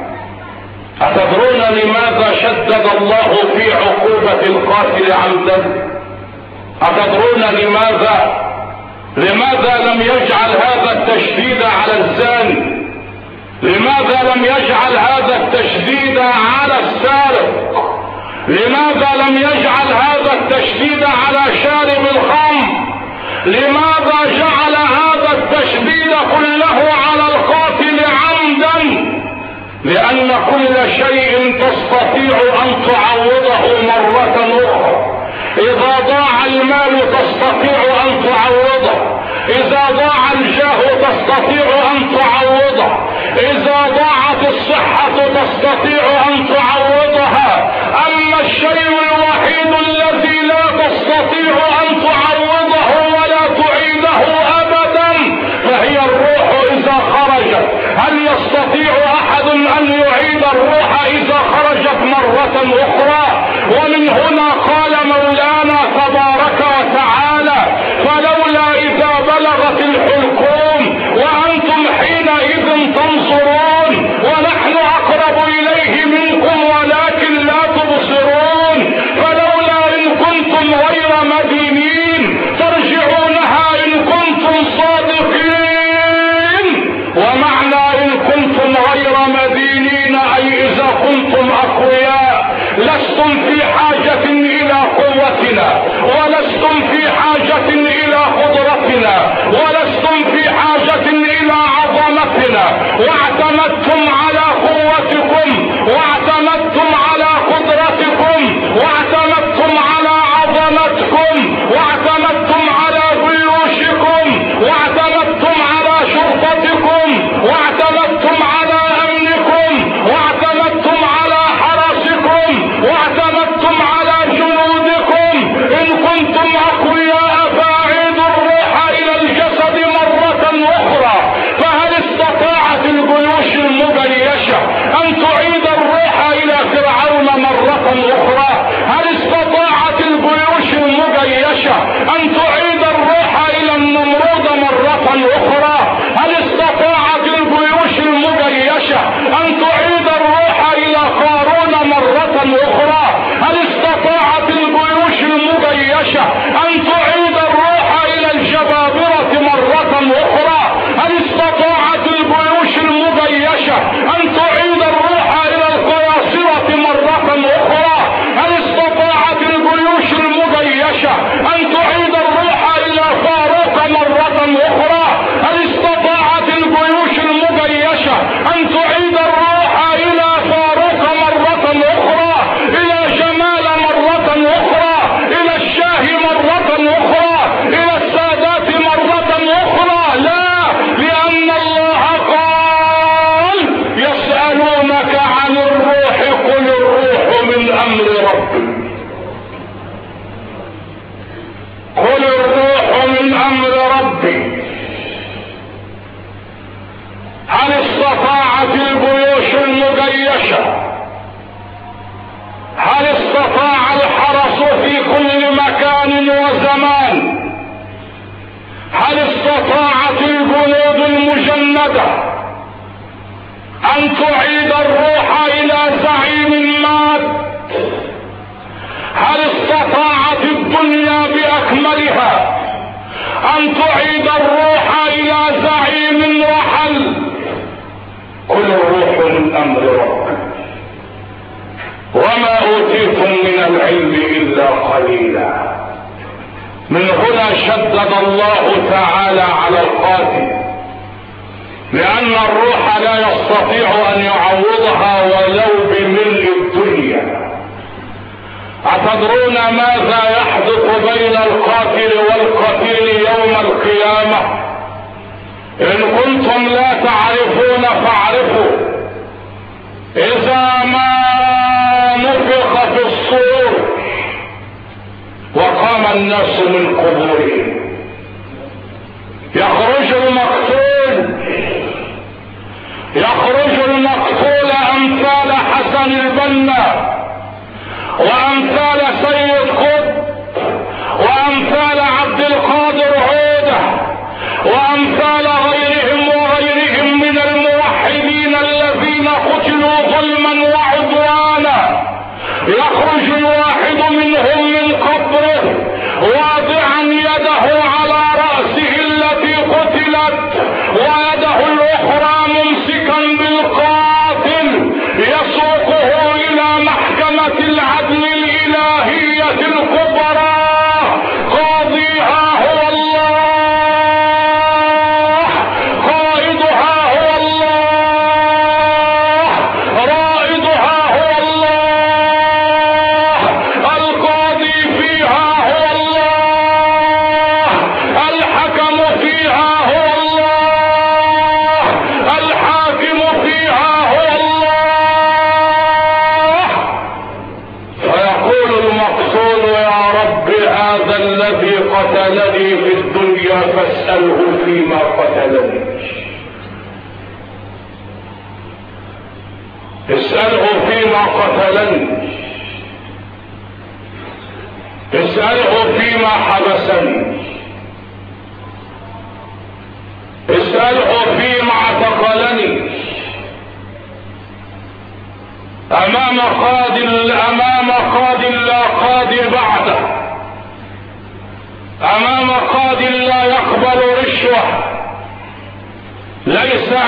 أتدرون لماذا شدد الله في عقوبة القاتل عمدا أتدرون لماذا؟ لماذا لم يجعل هذا التشديد على الزاني؟ لماذا لم يجعل هذا التشديد على السارق؟ لماذا لم يجعل هذا التشديد على شارب الخمر؟ لماذا جعل كله على القاتل عمدا لأن كل شيء تستطيع أن تعوضه مرة أخرى. إذا ضاع المال تستطيع أن تعوضه. إذا ضاع الجاه تستطيع أن تعوضه. إذا ضاعت الصحة تستطيع أن تعوضها. أما الشيء الوحيد الذي لا تستطيع أن تعوضه ولا تعيده ابدا فهي الروح اذا خرجت هل يستطيع أحد أن يعيد الروح إذا خرجت مرة أخرى؟ ومن هنا قوتنا ولستم في حاجة إلى قدرتنا. ولستم في حاجة إلى عظمتنا. واعتمدتم لا يستطيع أن يعوضها ولو بملء الدنيا. أتدرون ماذا يحدث بين القاتل والقتيل يوم القيامة؟ إن كنتم لا تعرفون فاعرفوا. إذا ما نفخ في الصور وقام الناس من قبورهم. يخرج المقتول يخرج المقتول امثال حسن البنا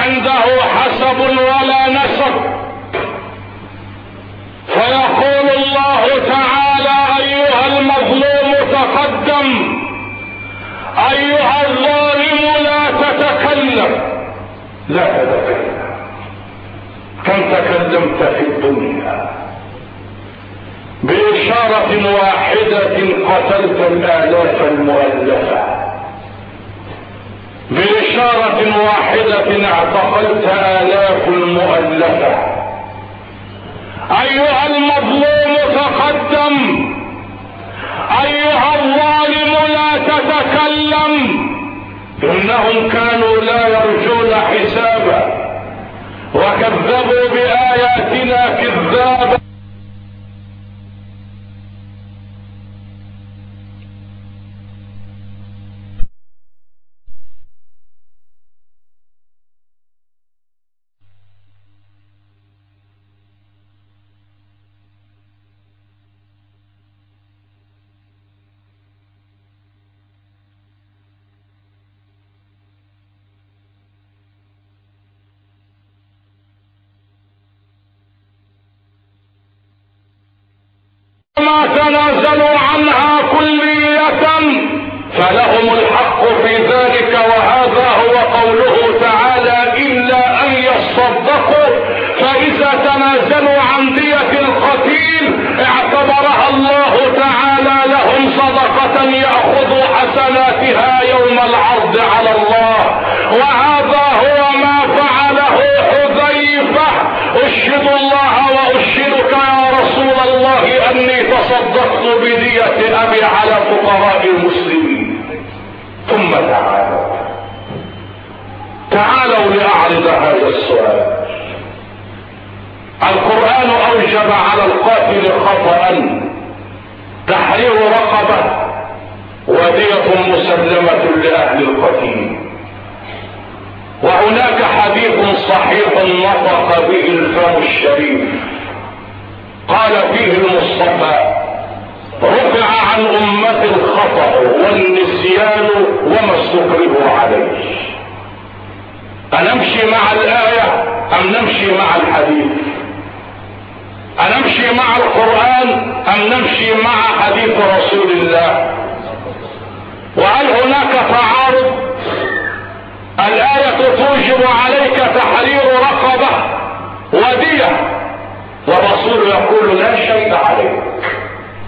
عنده حسب ولا نسب. فيقول الله تعالى أيها المظلوم تقدم. أيها الظالم لا تتكلم. لا تتكلم. كم تكلمت في الدنيا؟ بإشارة واحدة قتلت الآلاف المؤلفة. بإشارة واحدة اعتقلت آلاف المؤلفة. أيها المظلوم تقدم. أيها الظالم لا تتكلم. إنهم كانوا لا يرجون حسابا وكذبوا بآياتنا كذابا. تنازلوا عنها كلية فلهم الحق في ذلك وهذا هو قوله تعالى إلا أن يصدقوا. فإذا تنازلوا عن دية القتيل اعتبرها الله تعالى لهم صدقة يأخذوا حسناتها يوم العرض على الله. وهذا هو ما فعله حذيفة أشهد الله وأشهدك يا رسول الله أني تصدقت بدية أبي على فقراء المسلمين. ثم تعالوا. تعالوا لأعرض هذا السؤال. القرآن أوجب على القاتل خطأ. تحرير رقبة ودية مسلمة لأهل القتيل. وهناك حديث صحيح نطق به الفم الشريف. قال فيه المصطفى رفع عن أمة الخطأ والنسيان وما استكرهوا عليه. أنمشي مع الآية أم نمشي مع الحديث؟ أنمشي مع القرآن أم نمشي مع حديث رسول الله؟ وهل هناك تعارض؟ الآية توجب عليك تحرير رقبة ودية والرسول يقول لا شيء عليك.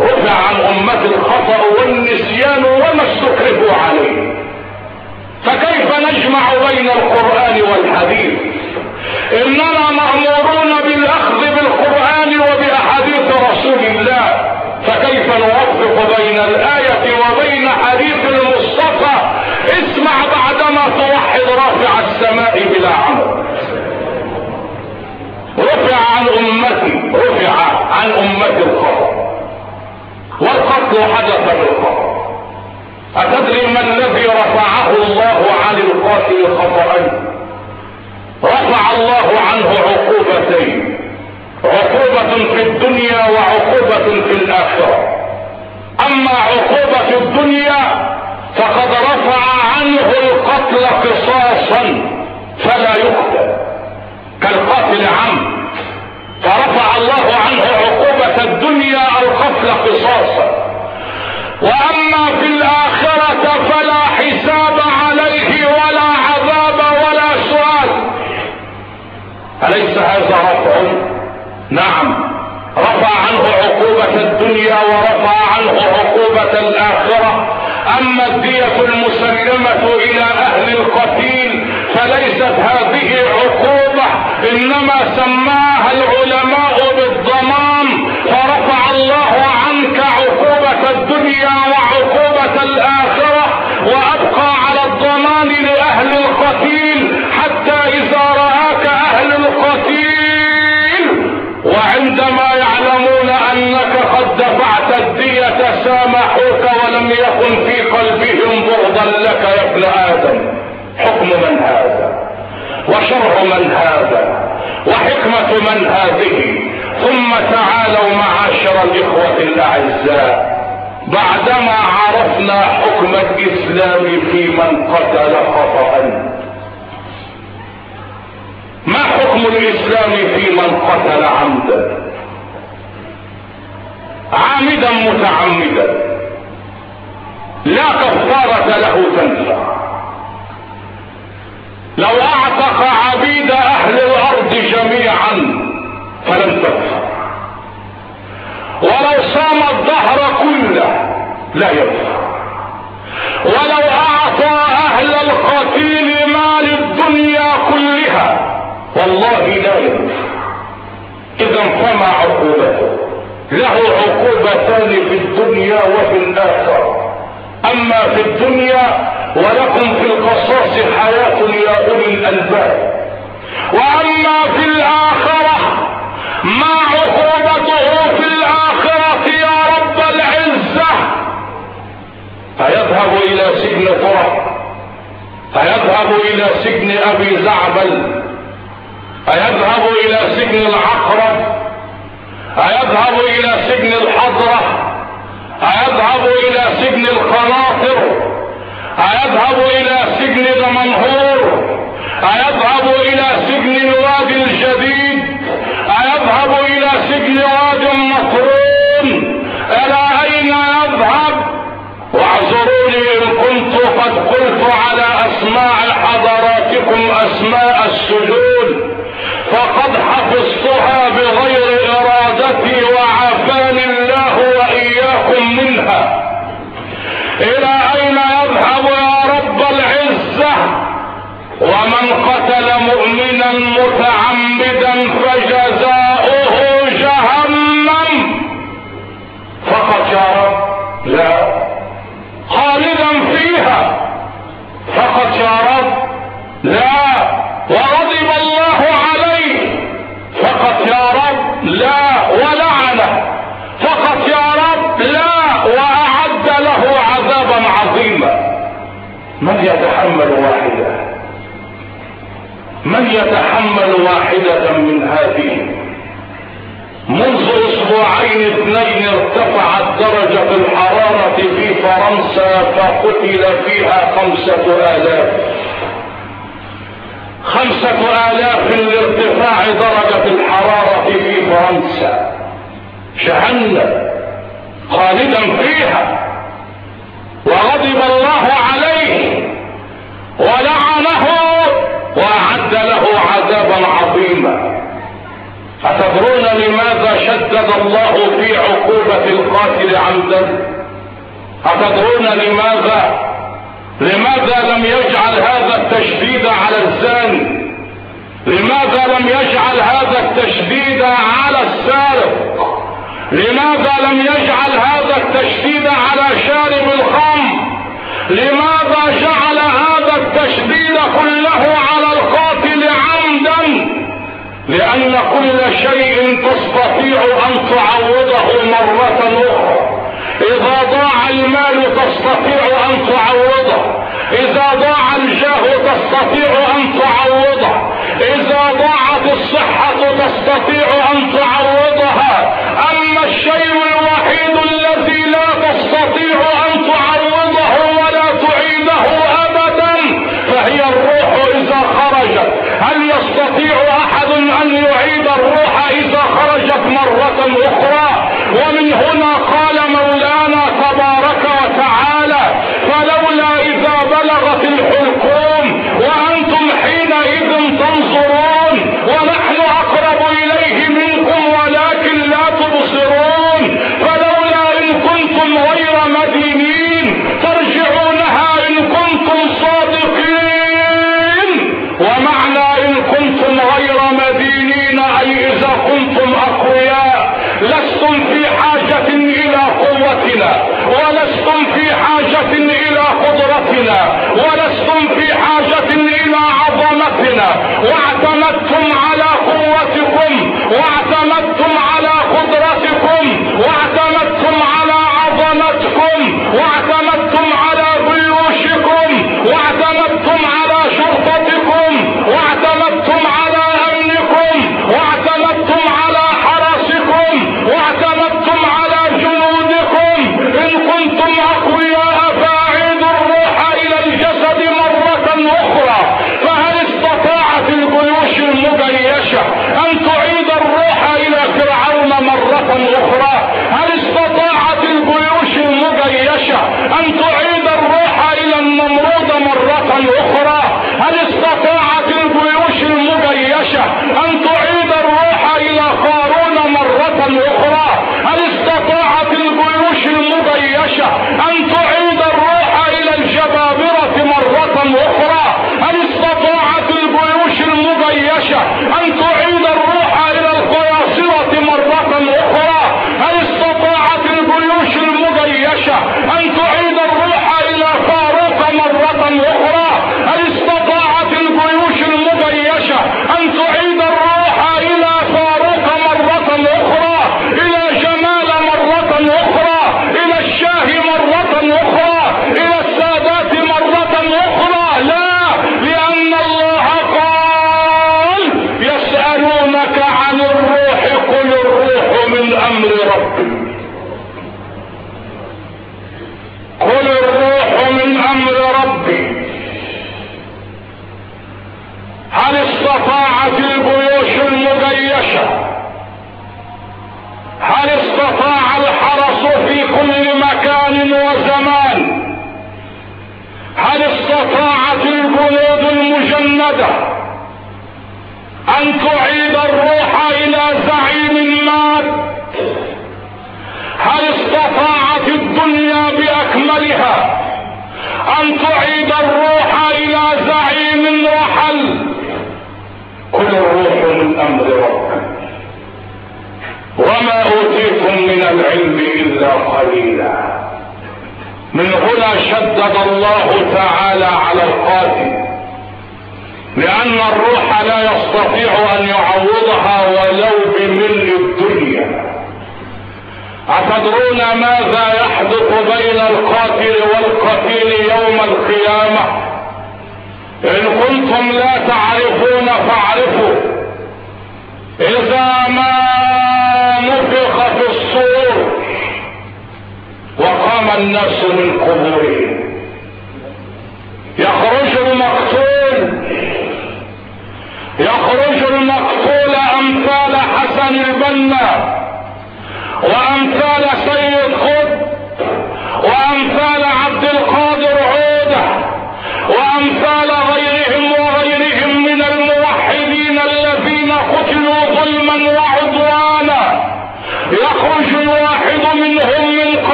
رفع عن أمة الخطأ والنسيان وما استكرهوا عليه. فكيف نجد يجمع بين القرآن والحديث؟ إننا مأمورون بالأخذ بالقرآن وبأحاديث رسول الله. فكيف نوفق بين الآية وبين حديث المصطفى؟ اسمع بعدما توحد رافع السماء بلا عمل رفع عن أمتي رفع عن أمتي الخطأ والقتل حدث بالخطأ أتدري ما الذي رفعه الله عن القاتل خطأ؟ رفع الله عنه عقوبتين. عقوبة في الدنيا وعقوبة في الآخرة. أما عقوبة الدنيا فقد رفع عنه القتل قصاصا فلا يقتل. كالقاتل عم. فرفع الله عنه عقوبة الدنيا القتل قصاصا. وأما في الآخرة فلا حساب عليه ولا عذاب ولا سؤال. أليس هذا رفع؟ نعم. رفع عنه عقوبة الدنيا ورفع عنه عقوبة الآخرة. أما الدية المسلمة إلى أهل القتيل فليست هذه عقوبة إنما سماها العلماء بالضمان فرفع الله عنك عقوبة الدنيا وعقوبة الآخرة وأبقى على الضمان لأهل القتيل حتى إذا رآك أهل القتيل. وعندما يعلمون أنك قد دفعت الدية سامحوك ولم يكن في قلبهم بغضا لك يا ابن آدم. حكم من هذا؟ وشرع من هذا؟ وحكمة من هذه. ثم تعالوا معاشر الإخوة الأعزاء. بعدما عرفنا حكم الإسلام في من قتل خطأ. ما حكم الإسلام في من قتل عمدا؟ عامدا متعمدا. لا كفارة له تنفع. لو أعتق عبيد أهل الأرض فلم تكفر ولو صام الدهر كله لا ينفع ولو أعطى أهل القتيل مال الدنيا كلها والله لا ينفع إذا فما عقوبته؟ له عقوبتان في الدنيا وفي الآخرة. أما في الدنيا ولكم في القصاص حياة يا أولي الألباب. وأما في الآخرة ما عقوبته في الآخرة يا رب العزة. فيذهب إلى سجن فرع فيذهب إلى سجن أبي زعبل. فيذهب إلى سجن العقرب. فيذهب إلى سجن الحضرة. فيذهب إلى سجن القناطر. أيذهب إلى سجن دمنهور أيذهب إلى سجن الوادي الجديد. أيذهب إلى سجن وادي النطرون إلى أين يذهب؟ واعذروني إن كنت قد قلت على أسماع حضراتكم أسماء السجود. فقد حفظتها بغير إرادتي وعافاني الله وإياكم منها. إلى أين يذهب ومن قتل مؤمنا متعمدا فجزاؤه جهنم. فقط يا رب لا. خالدا فيها. فقط يا رب لا. وغضب الله عليه. فقط يا رب لا. ولعنه. فقط يا رب لا. وأعد له عذابا عظيما. من يتحمل واحدة من يتحمل واحدة من هذه؟ منذ أسبوعين اثنين ارتفعت درجة الحرارة في فرنسا فقتل فيها خمسة آلاف. خمسة آلاف لارتفاع درجة الحرارة في فرنسا. جهنم. خالدا فيها. أتدرون لماذا شدد الله في عقوبة القاتل عمدا أتدرون لماذا؟ لماذا لم يجعل هذا التشديد على الزاني لماذا لم يجعل هذا التشديد على السارق؟ لماذا لم يجعل هذا التشديد على شارب الخمر؟ لماذا جعل هذا التشديد كله لأن كل شيء تستطيع أن تعوضه مرة أخرى. إذا ضاع المال تستطيع أن تعوضه. إذا ضاع الجاه تستطيع أن تعوضه. إذا ضاعت الصحة تستطيع أن تعوضها. أما الشيء الوحيد الذي لا تستطيع أن تعوضه ولا تعيده ابدا فهي الروح إذا خرجت. هل يستطيع الروح إذا خرجت مرة أخرى ومن هنا عظمتنا ولستم في حاجة إلى عظمتنا واعتمدتم على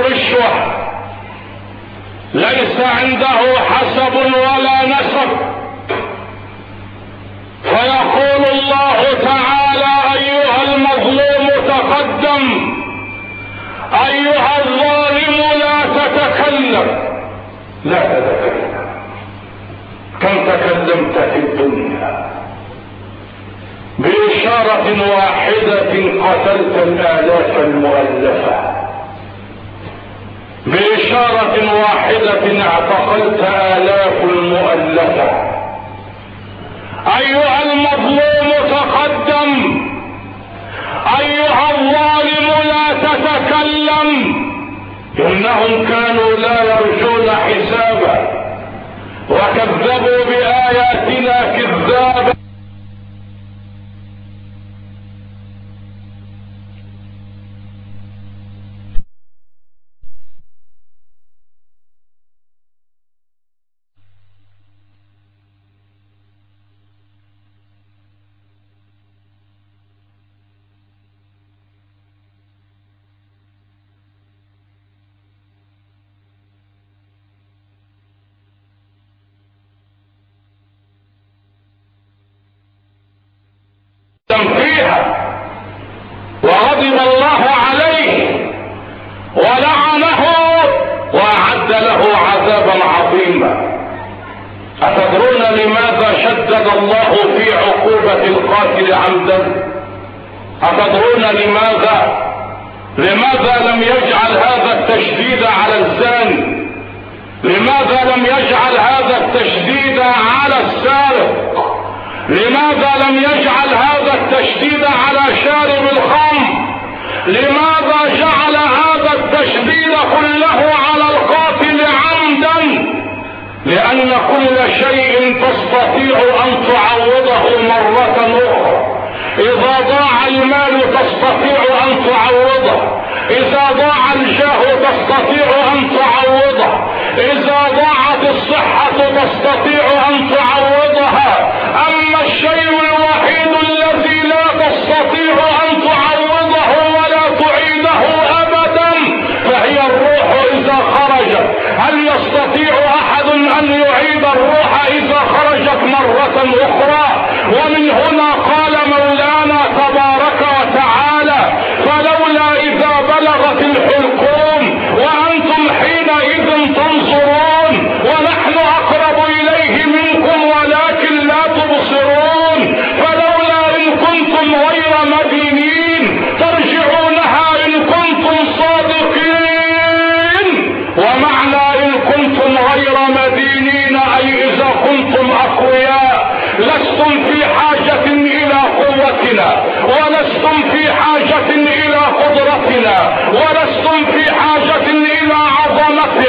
رشوة. ليس عنده حسب ولا نسب. فيقول الله تعالى أيها المظلوم تقدم. أيها الظالم لا تتكلم. لا تتكلم. كم تكلمت في الدنيا؟ بإشارة واحدة قتلت الآلاف المؤلفة. بإشارة واحدة اعتقلت آلاف المؤلفة. أيها المظلوم تقدم. أيها الظالم لا تتكلم. إنهم كانوا لا يرجون حسابا. وكذبوا بآياتنا كذابا.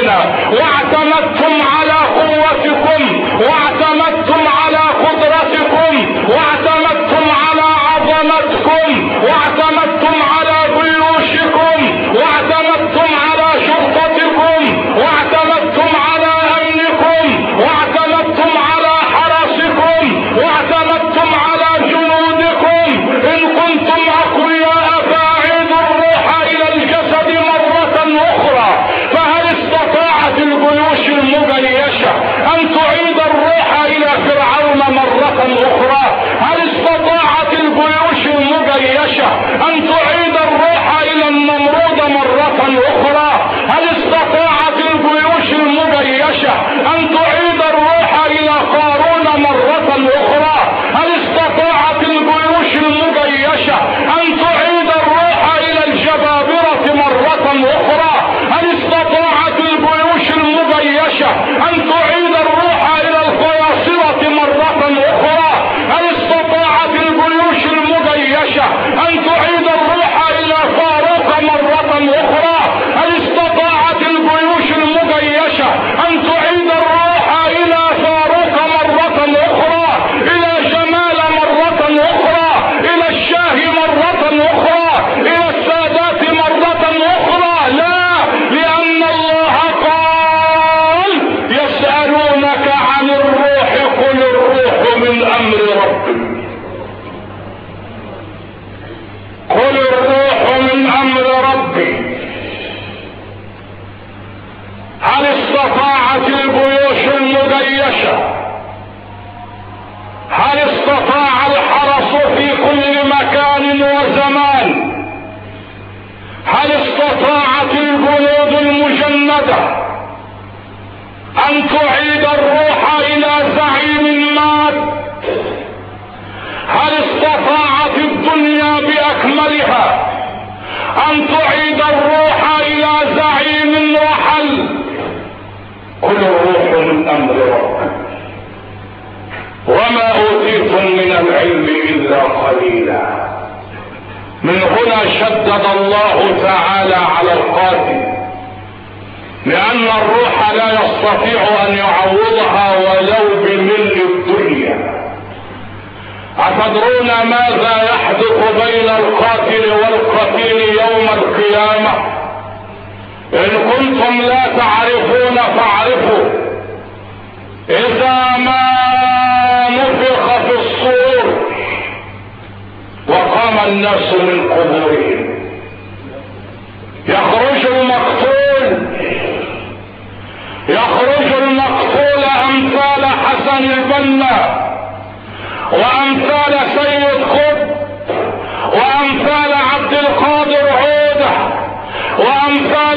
بأنفسنا واعتمدتم على قوتكم واعتمدتم القاتل. لأن الروح لا يستطيع أن يعوضها ولو بملء الدنيا. أتدرون ماذا يحدث بين القاتل والقتيل يوم القيامة؟ إن كنتم لا تعرفون فاعرفوا. إذا ما نفخ في الصور وقام الناس من وامثال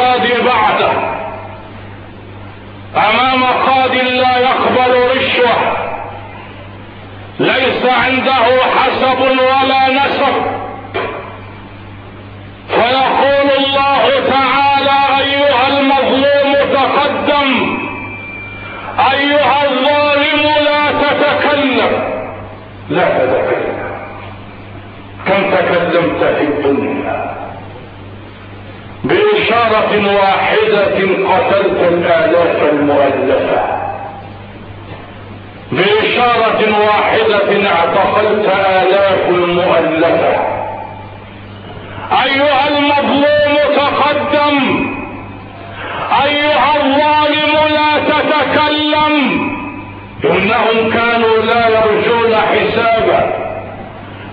لا قاضي بعده. أمام قاضي لا يقبل رشوة. ليس عنده حسب ولا نسب. فيقول الله تعالى أيها المظلوم تقدم. أيها الظالم لا تتكلم. لا تتكلم. كم تكلمت؟ بإشارة واحدة قتلت الآلاف المؤلفة. بإشارة واحدة اعتقلت آلاف المؤلفة. أيها المظلوم تقدم. أيها الظالم لا تتكلم. إنهم كانوا لا يرجون حسابا.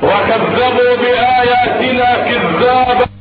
وكذبوا بآياتنا كذابا.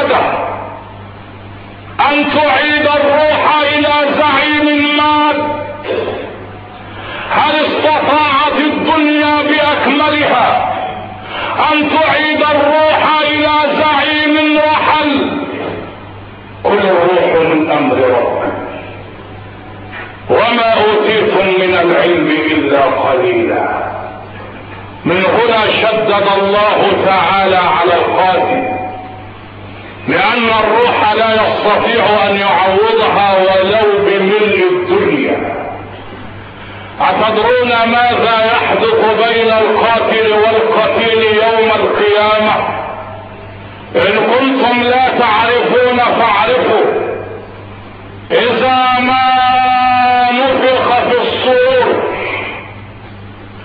المجنده أن تعيد الروح إلى زعيم مات هل استطاعت الدنيا بأكملها؟ أن تعيد الروح إلى زعيم رحل. كل الروح من أمر ربك. وما أوتيتم من العلم إلا قليلا. من هنا شدد الله تعالى على القاتل لأن الروح لا يستطيع أن يعوضها ولو بملء الدنيا. أتدرون ماذا يحدث بين القاتل والقتيل يوم القيامة؟ إن كنتم لا تعرفون فاعرفوا. إذا ما نفخ في الصور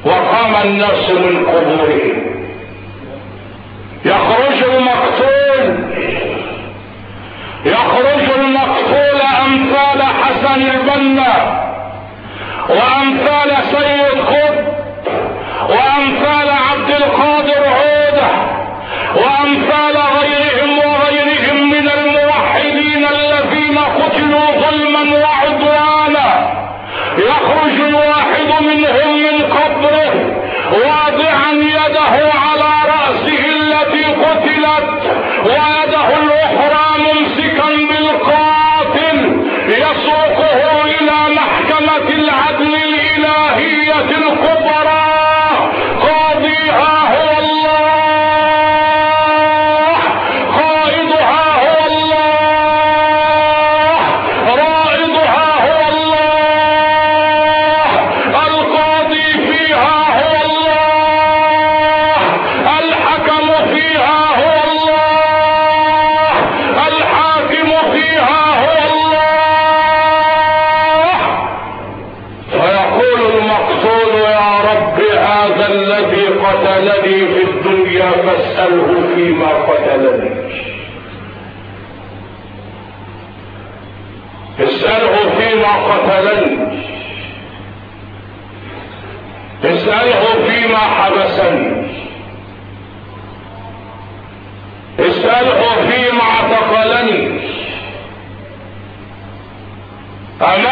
وقام الناس من قبورهم. يخرج يخرج المقتول أمثال حسن البنا وأمثال سيد قطب وأمثال عبد القادر عوده وأمثال غيرهم وغيرهم من الموحدين الذين قتلوا ظلما وعدوانا. يخرج الواحد منهم من قبره واضعا يده على رأسه التي قتلت ويده الأخرى ممسكا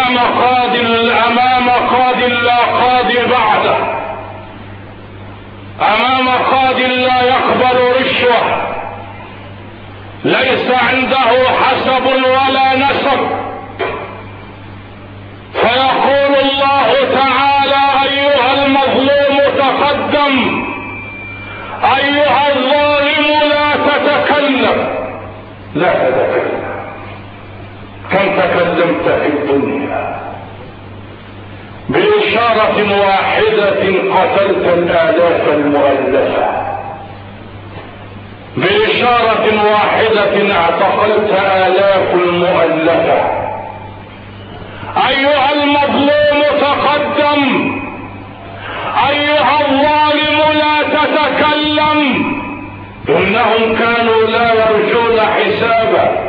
امام قاض امام قاض لا قاضي بعده. أمام قاض لا يقبل رشوة. ليس عنده حسب ولا نسب. فيقول الله تعالى أيها المظلوم تقدم. أيها الظالم لا تتكلم. لا تتكلم. كم تكلمت في الدنيا بإشارة واحدة قتلت الآلاف المؤلفة. بإشارة واحدة اعتقلت آلاف المؤلفة. أيها المظلوم تقدم. أيها الظالم لا تتكلم. إنهم كانوا لا يرجون حسابا.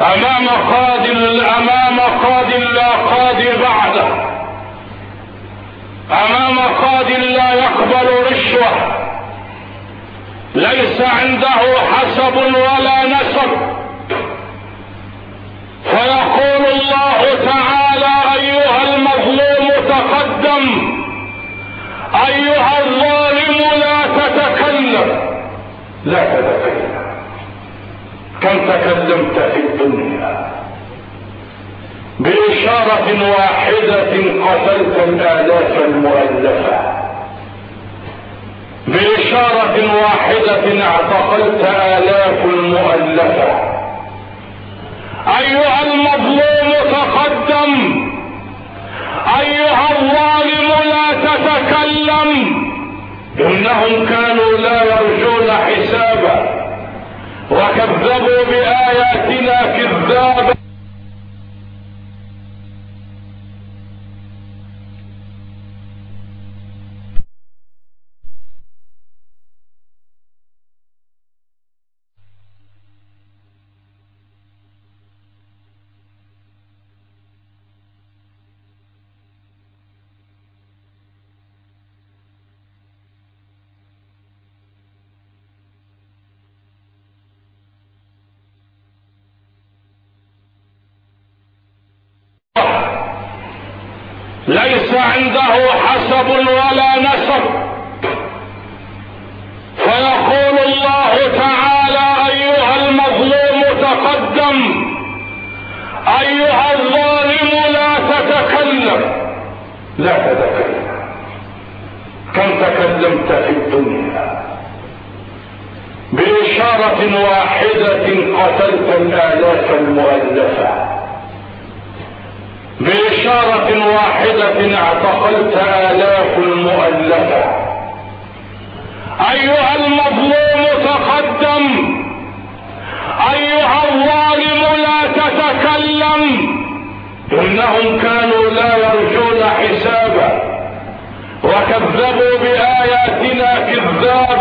أمام قاد أمام قاد لا قاد بعده. أمام قاد لا يقبل رشوة. ليس عنده حسب ولا نسب. فيقول الله تعالى أيها المظلوم تقدم. أيها الظالم لا تتكلم. لا تتكلم. كم تكلمت في الدنيا. بإشارة واحدة قتلت الآلاف المؤلفة. بإشارة واحدة اعتقلت آلاف المؤلفة. أيها المظلوم تقدم. أيها الظالم لا تتكلم. إنهم كانوا لا يرجون حسابا وكذبوا بآياتنا كذابا ليس عنده حسب ولا نسب. فيقول الله تعالى أيها المظلوم تقدم. أيها الظالم لا تتكلم. لا تتكلم. كم تكلمت في الدنيا؟ بإشارة واحدة قتلت الآلاف المؤلفة. بإشارة واحدة اعتقلت آلاف المؤلفة. أيها المظلوم تقدم. أيها الظالم لا تتكلم. إنهم كانوا لا يرجون حسابا. وكذبوا بآياتنا كذابا.